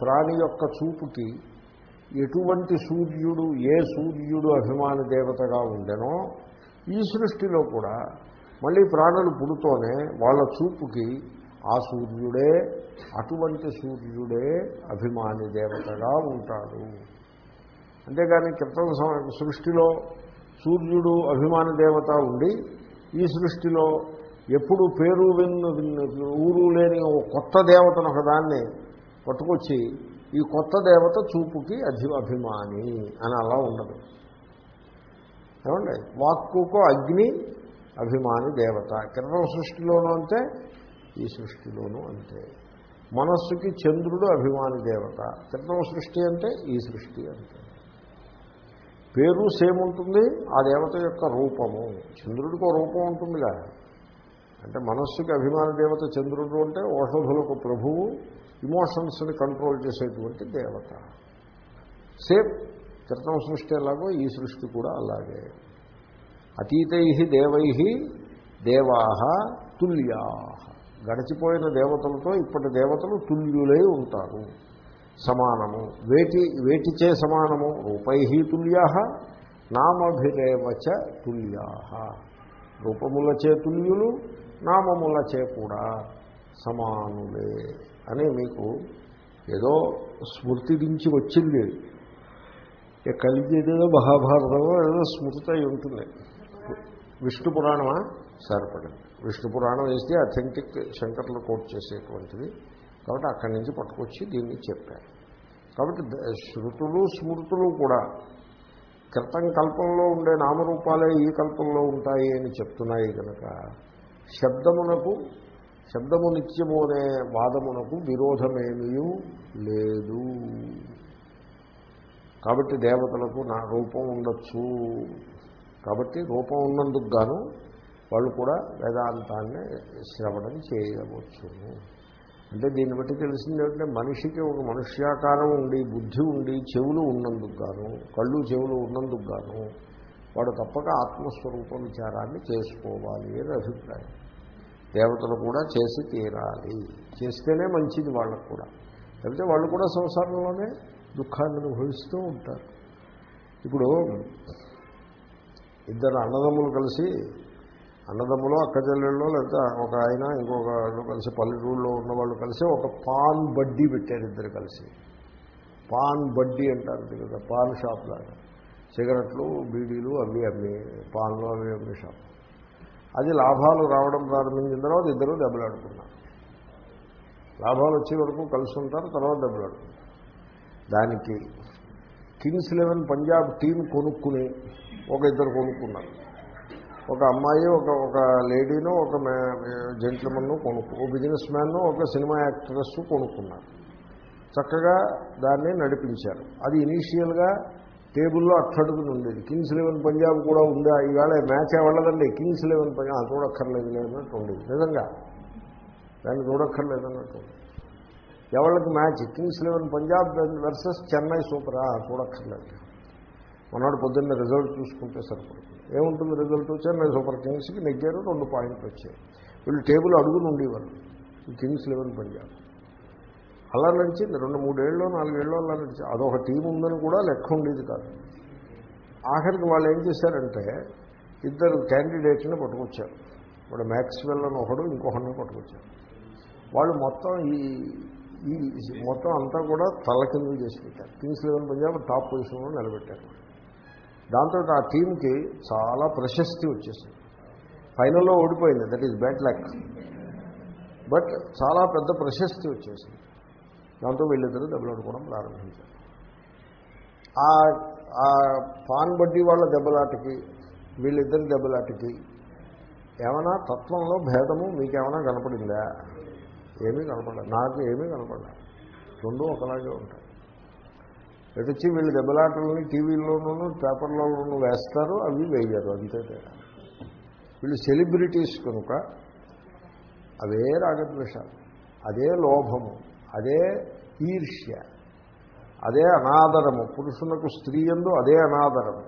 ప్రాణి యొక్క చూపుకి ఎటువంటి సూర్యుడు ఏ సూర్యుడు అభిమాని దేవతగా ఉండెనో ఈ సృష్టిలో కూడా మళ్ళీ ప్రాణులు పుడుతూనే వాళ్ళ చూపుకి ఆ సూర్యుడే అటువంటి సూర్యుడే అభిమాని దేవతగా ఉంటాడు. అంతేగాని క్రితం సృష్టిలో సూర్యుడు అభిమాని దేవత ఉండి ఈ సృష్టిలో ఎప్పుడు పేరు విన్ను ఊరు లేని ఓ కొత్త దేవతను ఒకదాన్ని పట్టుకొచ్చి ఈ కొత్త దేవత చూపుకి అధి అభిమాని అని అలా ఉండదు. ఏమండి? వాక్కుకో అగ్ని అభిమాని దేవత. కిరణం సృష్టిలోనూ అంతే ఈ సృష్టిలోనూ అంతే. మనస్సుకి చంద్రుడు అభిమాని దేవత. కిరణం సృష్టి అంటే ఈ సృష్టి అంతే. పేరు సేమ్ ఉంటుంది ఆ దేవత యొక్క రూపము. చంద్రుడికి రూపం ఉంటుందిగా అంటే మనస్సుకి అభిమాన దేవత చంద్రుడు అంటే ఓషధులకు ప్రభువు ఇమోషన్స్ని కంట్రోల్ చేసేటువంటి దేవత. సేమ్ క్రితం సృష్టి ఎలాగో ఈ సృష్టి కూడా అలాగే. అతీతై దేవై దేవా తుల్యా. గడిచిపోయిన దేవతలతో ఇప్పటి దేవతలు తుల్యులై ఉంటారు. సమానము. వేటి వేటిచే సమానము? రూపై తుల్యా నామభిరేవచ తుల్యా. రూపముల చేతుల్యులు నామముల చే కూడా సమానులే అని మీకు ఏదో స్మృతి గురించి వచ్చింది. ఇక కలిగేదేదో మహాభారతమో ఏదో స్మృతి అయి ఉంటుంది. విష్ణు పురాణమా? సరిపడింది. విష్ణు పురాణం వేస్తే అథెంటిక్ శంకర్లు కోట్ చేసేటువంటిది. కాబట్టి అక్కడి నుంచి పట్టుకొచ్చి దీన్ని చెప్పారు. కాబట్టి ద- శృతులు స్మృతులు కూడా క్రితం కల్పంలో ఉండే నామరూపాలే ఈ కల్పంలో ఉంటాయి అని చెప్తున్నాయి కనుక శబ్దమునకు శబ్దము నిత్యము అనే వాదమునకు విరోధమేమీ లేదు. కాబట్టి దేవతలకు నా రూపం ఉండొచ్చు. కాబట్టి రూపం ఉన్నందుకు గాను వాళ్ళు కూడా వేదాంతాన్ని శ్రవణం చేయవచ్చును. అంటే దీన్ని బట్టి తెలిసింది ఏంటంటే మనిషికి ఒక మనుష్యాకారం ఉండి బుద్ధి ఉండి చెవులు ఉన్నందుకు గాను కళ్ళు చెవులు ఉన్నందుకు గాను వాడు తప్పక ఆత్మస్వరూప విచారాన్ని చేసుకోవాలి అని అభిప్రాయం. దేవతలు కూడా చేసి తీరాలి. చేస్తేనే మంచిది వాళ్ళకు కూడా. లేకపోతే వాళ్ళు కూడా సంసారంలోనే దుఃఖాన్ని అనుభవిస్తూ ఉంటారు. ఇప్పుడు ఇద్దరు అన్నదమ్ములు కలిసి అన్నదమ్ములు అక్క లేదా లేకపోతే ఒక ఆయన ఇంకొక కలిసి పల్లెటూరులో ఉన్న వాళ్ళు కలిసి ఒక పాన్ బడ్డీ పెట్టారు ఇద్దరు కలిసి. పాన్ బడ్డీ అంటారు కదా పాన్ షాప్ లాగా. సిగరెట్లు బీడీలు అవి అమ్మి పాన్లు అవి అమ్మి షాప్. అది లాభాలు రావడం ప్రారంభించిన తర్వాత ఇద్దరు దెబ్బలాడుకున్నారు. లాభాలు వచ్చే వరకు కలిసి ఉంటారు తర్వాత దెబ్బలాడుకుంటారు. దానికి కింగ్స్ లెవెన్ పంజాబ్ టీం కొనుక్కుని ఒక ఇద్దరు కొనుక్కున్నారు. ఒక అమ్మాయి ఒక ఒక లేడీను ఒక జెంట్లమన్ను కొనుక్కు ఒక బిజినెస్ మ్యాన్ను ఒక సినిమా యాక్ట్రెస్ కొనుక్కున్నారు. చక్కగా దాన్ని నడిపించారు. అది ఇనీషియల్గా టేబుల్లో అట్టడుగుని ఉండేది కింగ్స్ లెవెన్ పంజాబ్ కూడా ఉందా? ఈవేళ మ్యాచ్ వెళ్ళదండి కింగ్స్ లెవెన్ పంజాబ్ చూడక్కర్లేదు లేదన్నట్టు ఉండేది. నిజంగా. దాన్ని చూడక్కర్లేదు అన్నట్టు ఎవరికి match? Kings eleven Punjab versus Chennai సూపరా. చూడక్కర్లేదు. మొన్నటి పొద్దున్న రిజల్ట్ చూసుకుంటే సరిపడుతుంది. ఏముంటుంది రిజల్ట్ చెన్నై సూపర్ కింగ్స్కి నెగ్గారు రెండు పాయింట్లు వచ్చాయి. వీళ్ళు టేబుల్ అడుగులు ఉండేవారు ఈ కింగ్స్ లెవెన్ పంజాబ్. అలా నడిచింది రెండు మూడేళ్ళు నాలుగేళ్ళు అలా నడిచి అదొక టీం ఉందని కూడా లెక్క ఉండేది కాదు. ఆఖరికి వాళ్ళు ఏం చేశారంటే ఇద్దరు క్యాండిడేట్ని పట్టుకొచ్చారు. ఇప్పుడు మ్యాక్స్వెల్ అని ఒకడు ఇంకొకడిని పట్టుకొచ్చారు. వాళ్ళు మొత్తం ఈ ఈ మొత్తం అంతా కూడా తలకిందులు చేసి పెట్టారు. కింగ్స్ లెవెన్ పంజాబ్ టాప్ పొజిషన్లో నిలబెట్టారు. దాంతో ఆ టీంకి చాలా ప్రశస్తి వచ్చేసింది. ఫైనల్లో ఓడిపోయింది. That is bad luck but చాలా పెద్ద ప్రశస్తి వచ్చేసింది. దాంతో వీళ్ళిద్దరూ దెబ్బలాడుకోవడం ప్రారంభించారు. ఆ పాన్ బడ్డీ వాళ్ళ దెబ్బలాటకి వీళ్ళిద్దరి దెబ్బలాటకి ఏమైనా తత్వంలో భేదము మీకేమైనా కనపడిందా? ఏమీ కనపడలేదు. నాకు ఏమీ కనపడలేదు. రెండు ఒకలాగే ఉంటాయి. ఎటొచ్చి వీళ్ళు దెబ్బలాటలని టీవీలోనూ పేపర్లోనూ వేస్తారు అవి వేయరు అంతే తేడా. వీళ్ళు సెలబ్రిటీస్ కనుక అవే రాగద్వేషాలు అదే లోభము అదే ఈర్ష్య అదే అనాదరము. పురుషులకు స్త్రీ ఎందు అదే అనాదరము.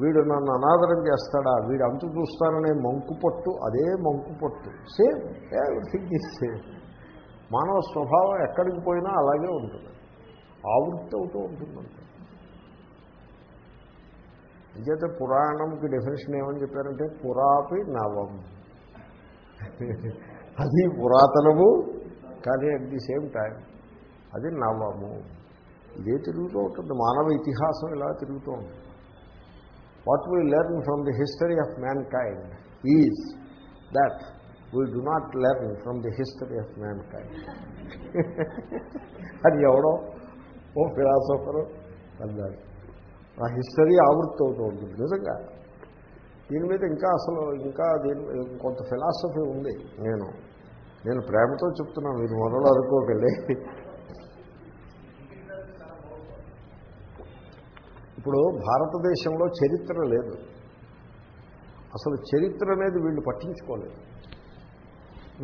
వీడు నన్ను అనాదరం చేస్తాడా? వీడు అంతు చూస్తాననే మంకు పట్టు అదే మంకు పట్టు. సేమ్ ఎవ్రీథింగ్ ఈజ్ సేమ్ మానవ స్వభావం ఎక్కడికి పోయినా అలాగే ఉంటుంది. ఆవృత్తి అవుతూ ఉంటుందంట. అంచేతే పురాణంకి డెఫినేషన్ ఏమని చెప్పారంటే పురాపి నవం. అది పురాతనము కానీ అట్ ది సేమ్ టైం అది నవము. ఇదే తిరుగుతూ ఉంటుంది మానవ ఇతిహాసం ఇలా తిరుగుతూ ఉంటుంది. What we learn from the history of mankind is that we do not learn from the history of mankind అది ఎవడో ఓ ఫిలాసఫరు అన్నాడు. ఆ హిస్టరీ ఆవృత్తి అవుతూ ఉంటుంది. నిజంగా దీని మీద ఇంకా అసలు ఇంకా దీని కొంత ఫిలాసఫీ ఉంది. నేను నేను ప్రేమతో చెప్తున్నాను మీరు మొదలు అనుకోకండి. ఇప్పుడు భారతదేశంలో చరిత్ర లేదు. అసలు చరిత్ర అనేది వీళ్ళు పట్టించుకోలేదు.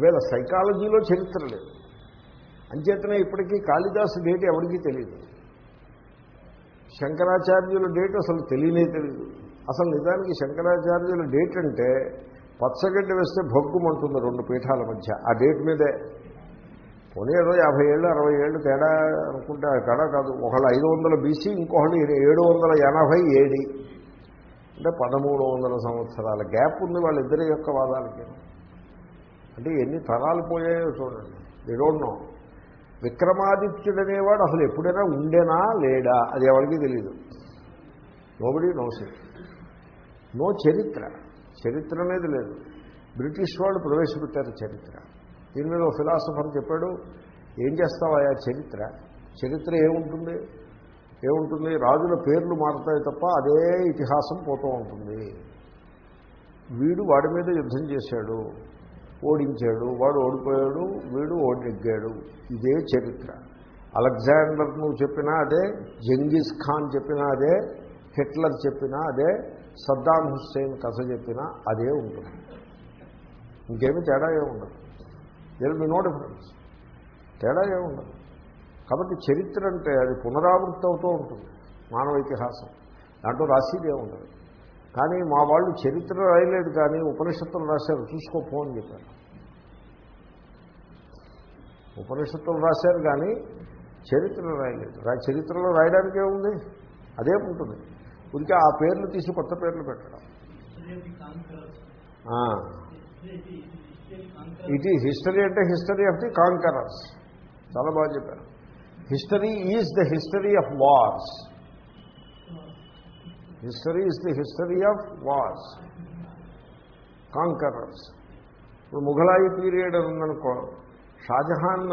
వీళ్ళ సైకాలజీలో చరిత్ర లేదు. అంచేతనే ఇప్పటికీ కాళిదాసు డేట్ ఎవరికీ తెలియదు శంకరాచార్యుల డేట్ అసలు తెలియనే తెలియదు అసలు నిజానికి శంకరాచార్యుల డేట్ అంటే పచ్చగడ్డ వేస్తే భగ్గుమంటుంది రెండు పీఠాల మధ్య ఆ డేట్ మీదే. పోనీ ఏదో యాభై ఏళ్ళు అరవై ఏళ్ళు తేడా అనుకుంటే తేడా కాదు. ఒకళ్ళు ఐదు వందల బీసీ ఇంకొకళ్ళు ఏడు వందల ఎనభై ఏడి. అంటే పదమూడు వందల సంవత్సరాల గ్యాప్ ఉంది వాళ్ళిద్దరి యొక్క వాదాలకి. అంటే ఎన్ని తరాలు పోయాయో చూడండి. ఎడోన్నో డోంట్ నో విక్రమాదిత్యుడు అనేవాడు అసలు ఎప్పుడైనా ఉండేనా లేడా? అది ఎవరికి తెలియదు నోబడి నో ఇట్ నో చరిత్ర. చరిత్ర అనేది లేదు. బ్రిటిష్ వాళ్ళు ప్రవేశపెట్టారు చరిత్ర. దీని మీద ఫిలాసఫర్ చెప్పాడు ఏం చేస్తావా చరిత్ర? చరిత్ర ఏముంటుంది? ఏముంటుంది? రాజుల పేర్లు మారుతాయి తప్ప అదే ఇతిహాసం పోతూ ఉంటుంది. వీడు వాడి మీద యుద్ధం చేశాడు. ఓడించాడు వాడు ఓడిపోయాడు వీడు ఓడిగ్గాడు ఇదే చరిత్ర. అలెగ్జాండర్ నువ్వు చెప్పినా అదే జంగిస్ ఖాన్ చెప్పినా అదే హిట్లర్ చెప్పినా అదే సద్దాం హుస్సేన్ కథ చెప్పినా అదే ఉంటుంది. ఇంకేమీ తేడా ఏముండదు ఉండదు. దెర్ బి నో డిఫరెన్స్ తేడా ఏముండదు ఉండదు. కాబట్టి చరిత్ర అంటే అది పునరావృత్తి అవుతూ ఉంటుంది. మానవ ఇతిహాసం. దాంట్లో రాసిదే ఉండదు కానీ మా వాళ్ళు చరిత్ర రాయలేదు కానీ ఉపనిషత్తులు రాశారు. చూసుకోపో అని చెప్పారు. ఉపనిషత్తులు రాశారు కానీ చరిత్ర రాయలేదు. చరిత్రలో రాయడానికే ఉంది? అదే ఉంటుంది. ఉనికి ఆ పేర్లు తీసి కొత్త పేర్లు పెట్టడం. ఇది హిస్టరీ అంటే హిస్టరీ ఆఫ్ ది కాంకరర్స్ చాలా బాగా చెప్పారు. History is the history of wars history is the history of wars conquerors. ఇప్పుడు ముఘలాయి పీరియడ్ ఉందనుకో షాజహాన్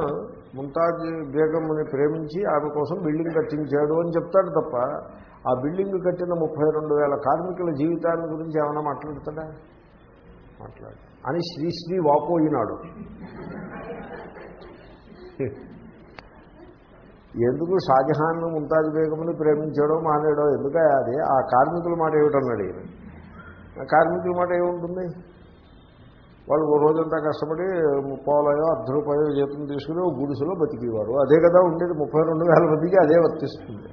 ముంతాజ్ బేగంని ప్రేమించి ఆమె కోసం బిల్డింగ్ కట్టించాడు అని చెప్తాడు తప్ప ఆ బిల్డింగ్ కట్టిన ముప్పై రెండు వేల కార్మికుల జీవితాన్ని గురించి ఏమైనా మాట్లాడతాడా? మాట్లాడు. అని శ్రీశ్రీ వాపోయినాడు ఎందుకు షాజహాన్ ముంతాజ్ బేగముని ప్రేమించాడో మానేడో ఎందుక అది? ఆ కార్మికుల మాట ఏమిటన్నాడు ఈయన? ఆ కార్మికుల మాట ఏముంటుంది? వాళ్ళు ఓ రోజంతా కష్టపడి ముప్పాలయో అర్ధ రూపాయో జీతం తీసుకుని ఓ గుడిసెలో బతికేవారు. అదే కదా ఉండేది. ముప్పై రెండు వేల మందికి అదే వర్తిస్తుంది.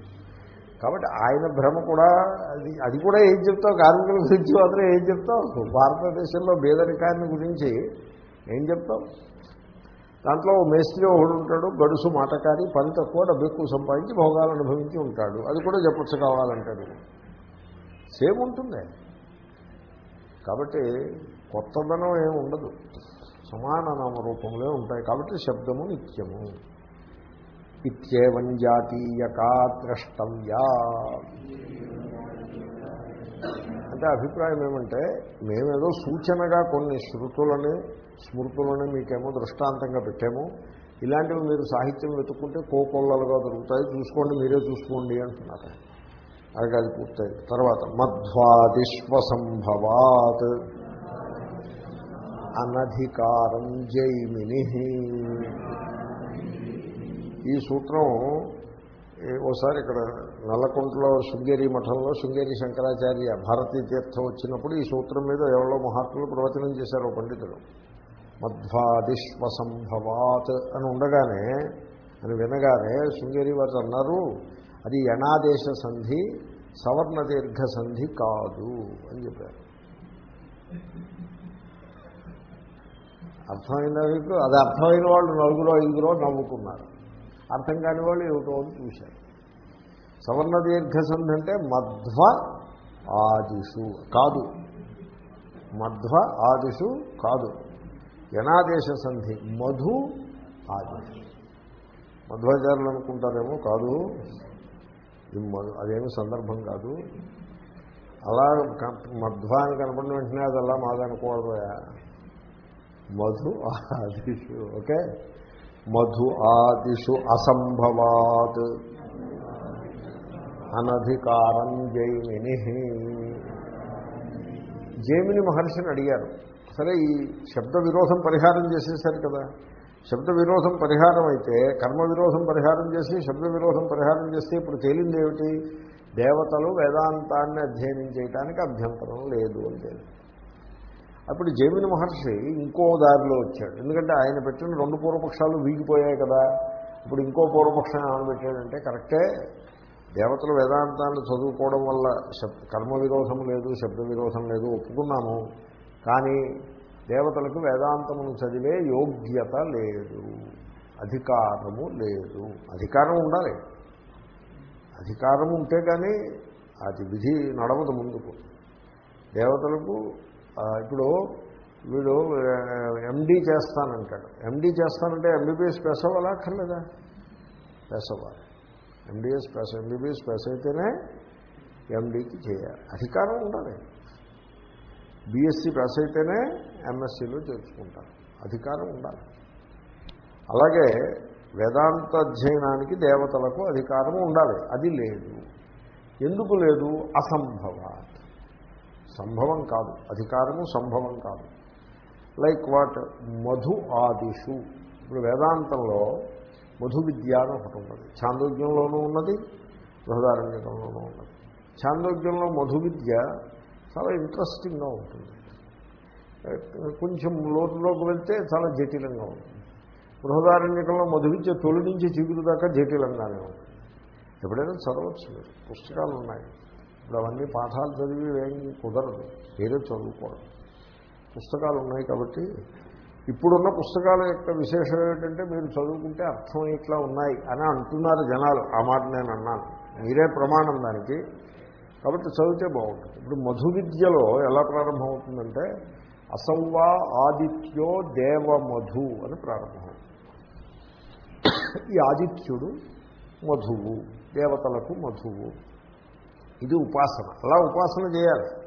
కాబట్టి ఆయన భ్రమ కూడా అది అది కూడా ఏం చెప్తావు? కార్మికుల గురించి మాత్రం ఏం చెప్తావు? భారతదేశంలో పేదరికాన్ని గురించి ఏం చెప్తావు? దాంట్లో మేస్త్రి ఒకడు ఉంటాడు గడుసు మాటకారి పని తక్కువ డబ్బు ఎక్కువ సంపాదించి భోగాలు అనుభవించి ఉంటాడు. అది కూడా చెప్పచ్చు కావాలంటాడు సేమ్ ఉంటుంది. కాబట్టి కొత్తదనం ఏమి ఉండదు. సమాన నామ రూపంలో ఉంటాయి. కాబట్టి శబ్దము నిత్యము. ఇత్యేవం జాతీయకా ద్రష్టవ్యా. అంటే అభిప్రాయం ఏమంటే మేమేదో సూచనగా కొన్ని శృతులని స్మృతులను మీకేమో దృష్టాంతంగా పెట్టాము. ఇలాంటివి మీరు సాహిత్యం వెతుక్కుంటే కోకొల్లలుగా దొరుకుతాయి. చూసుకోండి మీరే చూసుకోండి అంటున్నారు. అలాగే అది పూర్తయింది. తర్వాత మధ్వాదిశ్వసంభవాత్. అనధికారం జైమిని. ఈ సూత్రం ఓసారి ఇక్కడ నల్లకుంట్లో శృంగేరి మఠంలో శృంగేరి శంకరాచార్య భారతీ తీర్థం వచ్చినప్పుడు ఈ సూత్రం మీద ఎవరో మహాత్ములు ప్రవచనం చేశారు పండితుడు. మధ్వాదిశ్వసంభవాత్ అని ఉండగానే అని వినగానే శృంగేరి వారు అన్నారు అది యణాదేశ సంధి సవర్ణ దీర్ఘ సంధి కాదు అని చెప్పారు. అర్థమైన మీకు? అది అర్థమైన వాళ్ళు నలుగురో ఐదుగురో నవ్వుకున్నారు. అర్థం కాని వాళ్ళు ఏమిటో అని చూశారు. సవర్ణ దీర్ఘ సంధి అంటే మధ్వ ఆదిషు కాదు. మధ్వ ఆదిషు కాదు. యనాదేశ సంధి. మధు ఆదిషు మధ్వాచారులు అనుకుంటారేమో కాదు. మధు అదేమి సందర్భం కాదు. అలా మధ్వ అని కనపడిన వెంటనే అది అలా మాదనుకోవడదు మధు ఆదిషు ఓకే? మధు ఆదిషు అసంభవాత్. అనధికారం జైమిని. జైమిని మహర్షిని అడిగారు. సరే ఈ శబ్ద విరోధం పరిహారం చేసేసారు కదా. శబ్ద విరోధం పరిహారం అయితే కర్మ విరోధం పరిహారం చేసి శబ్ద విరోధం పరిహారం చేస్తే ఇప్పుడు తేలింది ఏమిటి? దేవతలు వేదాంతాన్ని అధ్యయనం చేయడానికి అభ్యంతరం లేదు అని తేలింది. అప్పుడు జైమిని మహర్షి ఇంకో దారిలో వచ్చాడు. ఎందుకంటే ఆయన పెట్టిన రెండు పూర్వపక్షాలు వీగిపోయాయి కదా. ఇప్పుడు ఇంకో పూర్వపక్షం ఏమైనా పెట్టాడంటే కరెక్టే దేవతలు వేదాంతాన్ని చదువుకోవడం వల్ల శబ్ కర్మ విరోధం లేదు శబ్ద విరోధం లేదు ఒప్పుకున్నాము. కానీ దేవతలకు వేదాంతమును చదివే యోగ్యత లేదు. అధికారము లేదు. అధికారం ఉండాలి. అధికారం ఉంటే కానీ అది విధి నడవదు ముందుకు. దేవతలకు ఇప్పుడు వీడు ఎండీ చేస్తానంటాడు. ఎండీ చేస్తానంటే ఎంబీబీఎస్ పెస్ అక్కర్లేదా పెస్ ఎంబీఎస్ పెస్ ఎంబీబీఎస్ పెస్ అయితేనే ఎండీకి చేయాలి. అధికారం ఉండాలి. బీఎస్సీ పాస్ అయితేనే ఎంఎస్సీలో చేర్చుకుంటారు. అధికారం ఉండాలి. అలాగే వేదాంత అధ్యయనానికి దేవతలకు అధికారం ఉండాలి. అది లేదు. ఎందుకు లేదు? అసంభవాత్. సంభవం కాదు. అధికారము సంభవం కాదు. Like what? మధు ఆదిషు. ఇప్పుడు వేదాంతంలో మధు విద్య అని ఒకటి ఉన్నది. ఛాందోగ్యంలోనూ ఉన్నది బృహదారణ్యంలోనూ ఉన్నది. ఛాందోగ్యంలో మధు విద్య చాలా ఇంట్రెస్టింగ్గా ఉంటుంది. కొంచెం లోతులోకి వెళ్తే చాలా జటిలంగా ఉంటుంది. బృహదారణ్యకంలో మధువిద్య తొలి నుంచి చిగురు దాకా జటిలంగానే ఉంటుంది. ఎప్పుడైనా చదవచ్చు మీరు. పుస్తకాలు ఉన్నాయి. ఇప్పుడు అవన్నీ పాఠాలు చదివి ఏం కుదరదు. ఏదో చదువుకోవడం పుస్తకాలు ఉన్నాయి కాబట్టి ఇప్పుడున్న పుస్తకాల యొక్క విశేషం ఏంటంటే మీరు చదువుకుంటే అర్థం ఇట్లా ఉన్నాయి అని అంటున్నారు జనాలు. ఆ మాట నేను అన్నాను. మీరే ప్రమాణం దానికి. కాబట్టి చదివితే బాగుంటుంది. ఇప్పుడు మధు విద్యలో ఎలా ప్రారంభమవుతుందంటే అసౌవా ఆదిత్యో దేవమధు అని ప్రారంభమవుతుంది. ఈ ఆదిత్యుడు మధువు దేవతలకు మధువు. ఇది ఉపాసన. అలా ఉపాసన చేయాలి.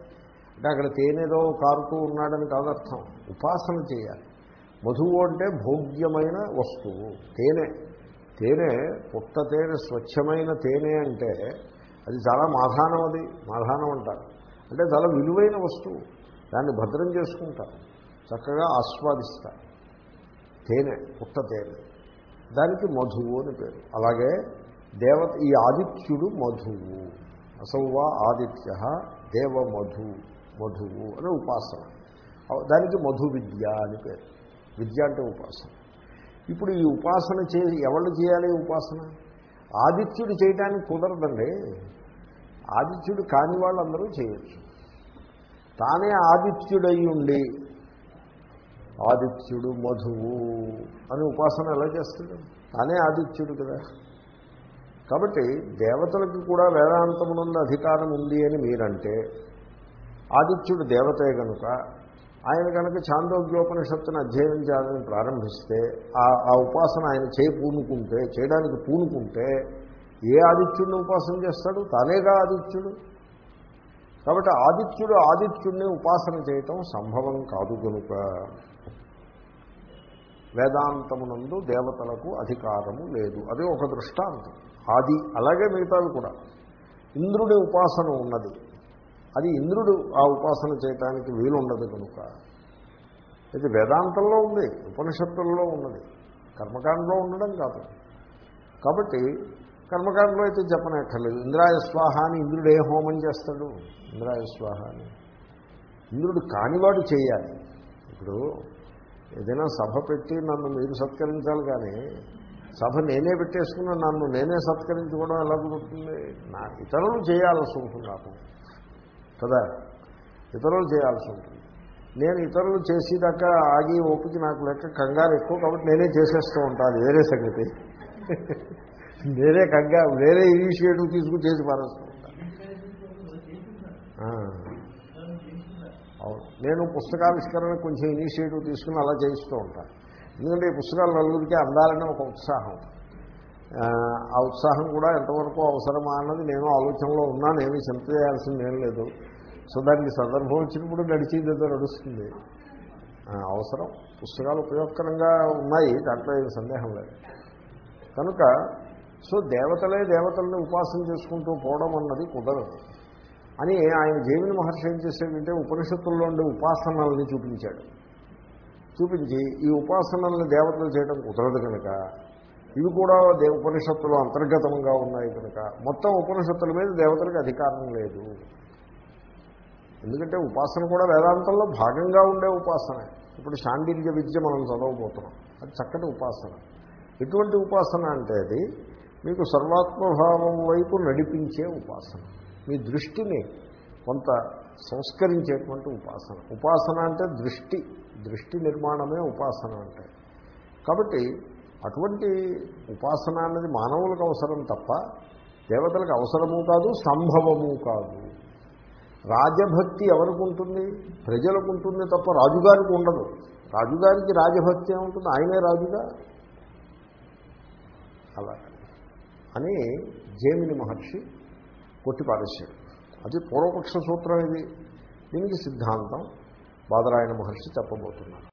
అంటే అక్కడ తేనెదో కారుతూ ఉన్నాడని కాదర్థం. ఉపాసన చేయాలి. మధువు అంటే భోగ్యమైన వస్తువు తేనె. తేనె పుట్ట తేనె స్వచ్ఛమైన తేనె అంటే అది చాలా మాధానం అది మాధానం అంటారు. అంటే చాలా విలువైన వస్తువు. దాన్ని భద్రం చేసుకుంటారు. చక్కగా ఆస్వాదిస్తారు. తేనె పుట్ట తేనె. దానికి మధువు అని పేరు. అలాగే దేవత ఈ ఆదిత్యుడు మధువు. అసౌవా ఆదిత్య దేవ మధు మధువు అనే ఉపాసన. దానికి మధు విద్య అని పేరు. విద్య అంటే ఉపాసన. ఇప్పుడు ఈ ఉపాసన చే ఎవరు చేయాలి ఉపాసన? ఆదిత్యుడు చేయడానికి కుదరదండి. ఆదిత్యుడు కాని వాళ్ళందరూ చేయొచ్చు. తానే ఆదిత్యుడై ఉండి ఆదిత్యుడు మధువు అని ఉపాసన ఎలా చేస్తాడు తానే ఆదిత్యుడు కదా. కాబట్టి దేవతలకు కూడా వేదాంతమునందు అధికారం ఉంది అని మీరంటే ఆదిత్యుడు దేవతే కనుక ఆయన కనుక చాందోగ్యోపనిషత్తును అధ్యయనం చేయాలని ప్రారంభిస్తే ఆ ఉపాసన ఆయన చేయి పూనుకుంటే చేయడానికి పూనుకుంటే ఏ ఆదిత్యుడిని ఉపాసన చేస్తాడు? తానేగా ఆదిత్యుడు. కాబట్టి ఆదిత్యుడు ఆదిత్యుడిని ఉపాసన చేయటం సంభవం కాదు కనుక వేదాంతమునందు దేవతలకు అధికారము లేదు. అది ఒక దృష్టాంతం. ఆది అలాగే మిగతావి కూడా. ఇంద్రుడి ఉపాసన ఉన్నది. అది ఇంద్రుడు ఆ ఉపాసన చేయటానికి వీలుండదు కనుక ఇది వేదాంతంలో ఉంది ఉపనిషత్తుల్లో ఉన్నది. కర్మకాండంలో ఉండడం కాదు. కాబట్టి కర్మకాండలో అయితే చెప్పనక్కర్లేదు. ఇంద్రాయ స్వాహ అని ఇంద్రుడు ఏ హోమం చేస్తాడు? ఇంద్రాయ స్వాహ అని ఇంద్రుడు కానివాడు చేయాలి. ఇప్పుడు ఏదైనా సభ పెట్టి నన్ను మీరు సత్కరించాలి కానీ సభ నేనే పెట్టేసుకున్నా నన్ను నేనే సత్కరించుకోవడం ఎలా కుదురుతుంది? నా ఇతరులు చేయాల్సి ఉంటుంది నాకు. కదా? ఇతరులు చేయాల్సి ఉంటుంది. నేను ఇతరులు చేసేదాకా ఆగి ఓపిక నాకు లెక్క కంగారు ఎక్కువ కాబట్టి నేనే చేసేస్తూ ఉంటాను వేరే సంగతి. వేరే కగ్గా వేరే ఇనిషియేటివ్ తీసుకుని చేసి పారేస్తూ అవును. నేను పుస్తకావిష్కరణ కొంచెం ఇనిషియేటివ్ తీసుకుని అలా చేయిస్తూ ఉంటాను ఎందుకంటే ఈ పుస్తకాలు నలుగురికి అందాలని ఒక ఉత్సాహం. ఆ ఉత్సాహం కూడా ఎంతవరకు అవసరమా అన్నది నేను ఆలోచనలో ఉన్నాను ఏమీ చింత చేయాల్సింది ఏం లేదు. సో దానికి సందర్భం వచ్చినప్పుడు నడిచేది నడుస్తుంది. అవసరం. పుస్తకాలు ఉపయోగకరంగా ఉన్నాయి దాంట్లో ఏం సందేహం లేదు. కనుక సో దేవతలే దేవతల్ని ఉపాసన చేసుకుంటూ పోవడం అన్నది కుదరదు. అని ఆయన జైమిని మహర్షి ఏం చేశాడంటే ఉపనిషత్తుల్లో ఉండే ఉపాసనల్ని చూపించాడు. చూపించి ఈ ఉపాసనల్ని దేవతలు చేయడం కుదరదు కనుక ఇవి కూడా దే ఉపనిషత్తులు అంతర్గతంగా ఉన్నాయి కనుక మొత్తం ఉపనిషత్తుల మీద దేవతలకు అధికారం లేదు. ఎందుకంటే ఉపాసన కూడా వేదాంతంలో భాగంగా ఉండే ఉపాసన. ఇప్పుడు శాండిల్య విద్య మనం చదవబోతున్నాం. అది చక్కటి ఉపాసన. ఎటువంటి ఉపాసన అంటే అది మీకు సర్వాత్మభావం వైపు నడిపించే ఉపాసన. మీ దృష్టిని కొంత సంస్కరించేటువంటి ఉపాసన. ఉపాసన అంటే దృష్టి. దృష్టి నిర్మాణమే ఉపాసన అంటే. కాబట్టి అటువంటి ఉపాసన అనేది మానవులకు అవసరం తప్ప దేవతలకు అవసరము కాదు సంభవము కాదు. రాజభక్తి ఎవరికి ఉంటుంది? ప్రజలకు ఉంటుంది తప్ప రాజుగారికి ఉండదు. రాజుగారికి రాజభక్తి ఏముంటుంది? ఆయనే రాజుగా? అలా అని జేమిని మహర్షి కొట్టిపారేశాడు. అది పూర్వపక్ష సూత్రం ఇది. దీనికి సిద్ధాంతం బాదరాయణ మహర్షి చెప్పబోతున్నారు.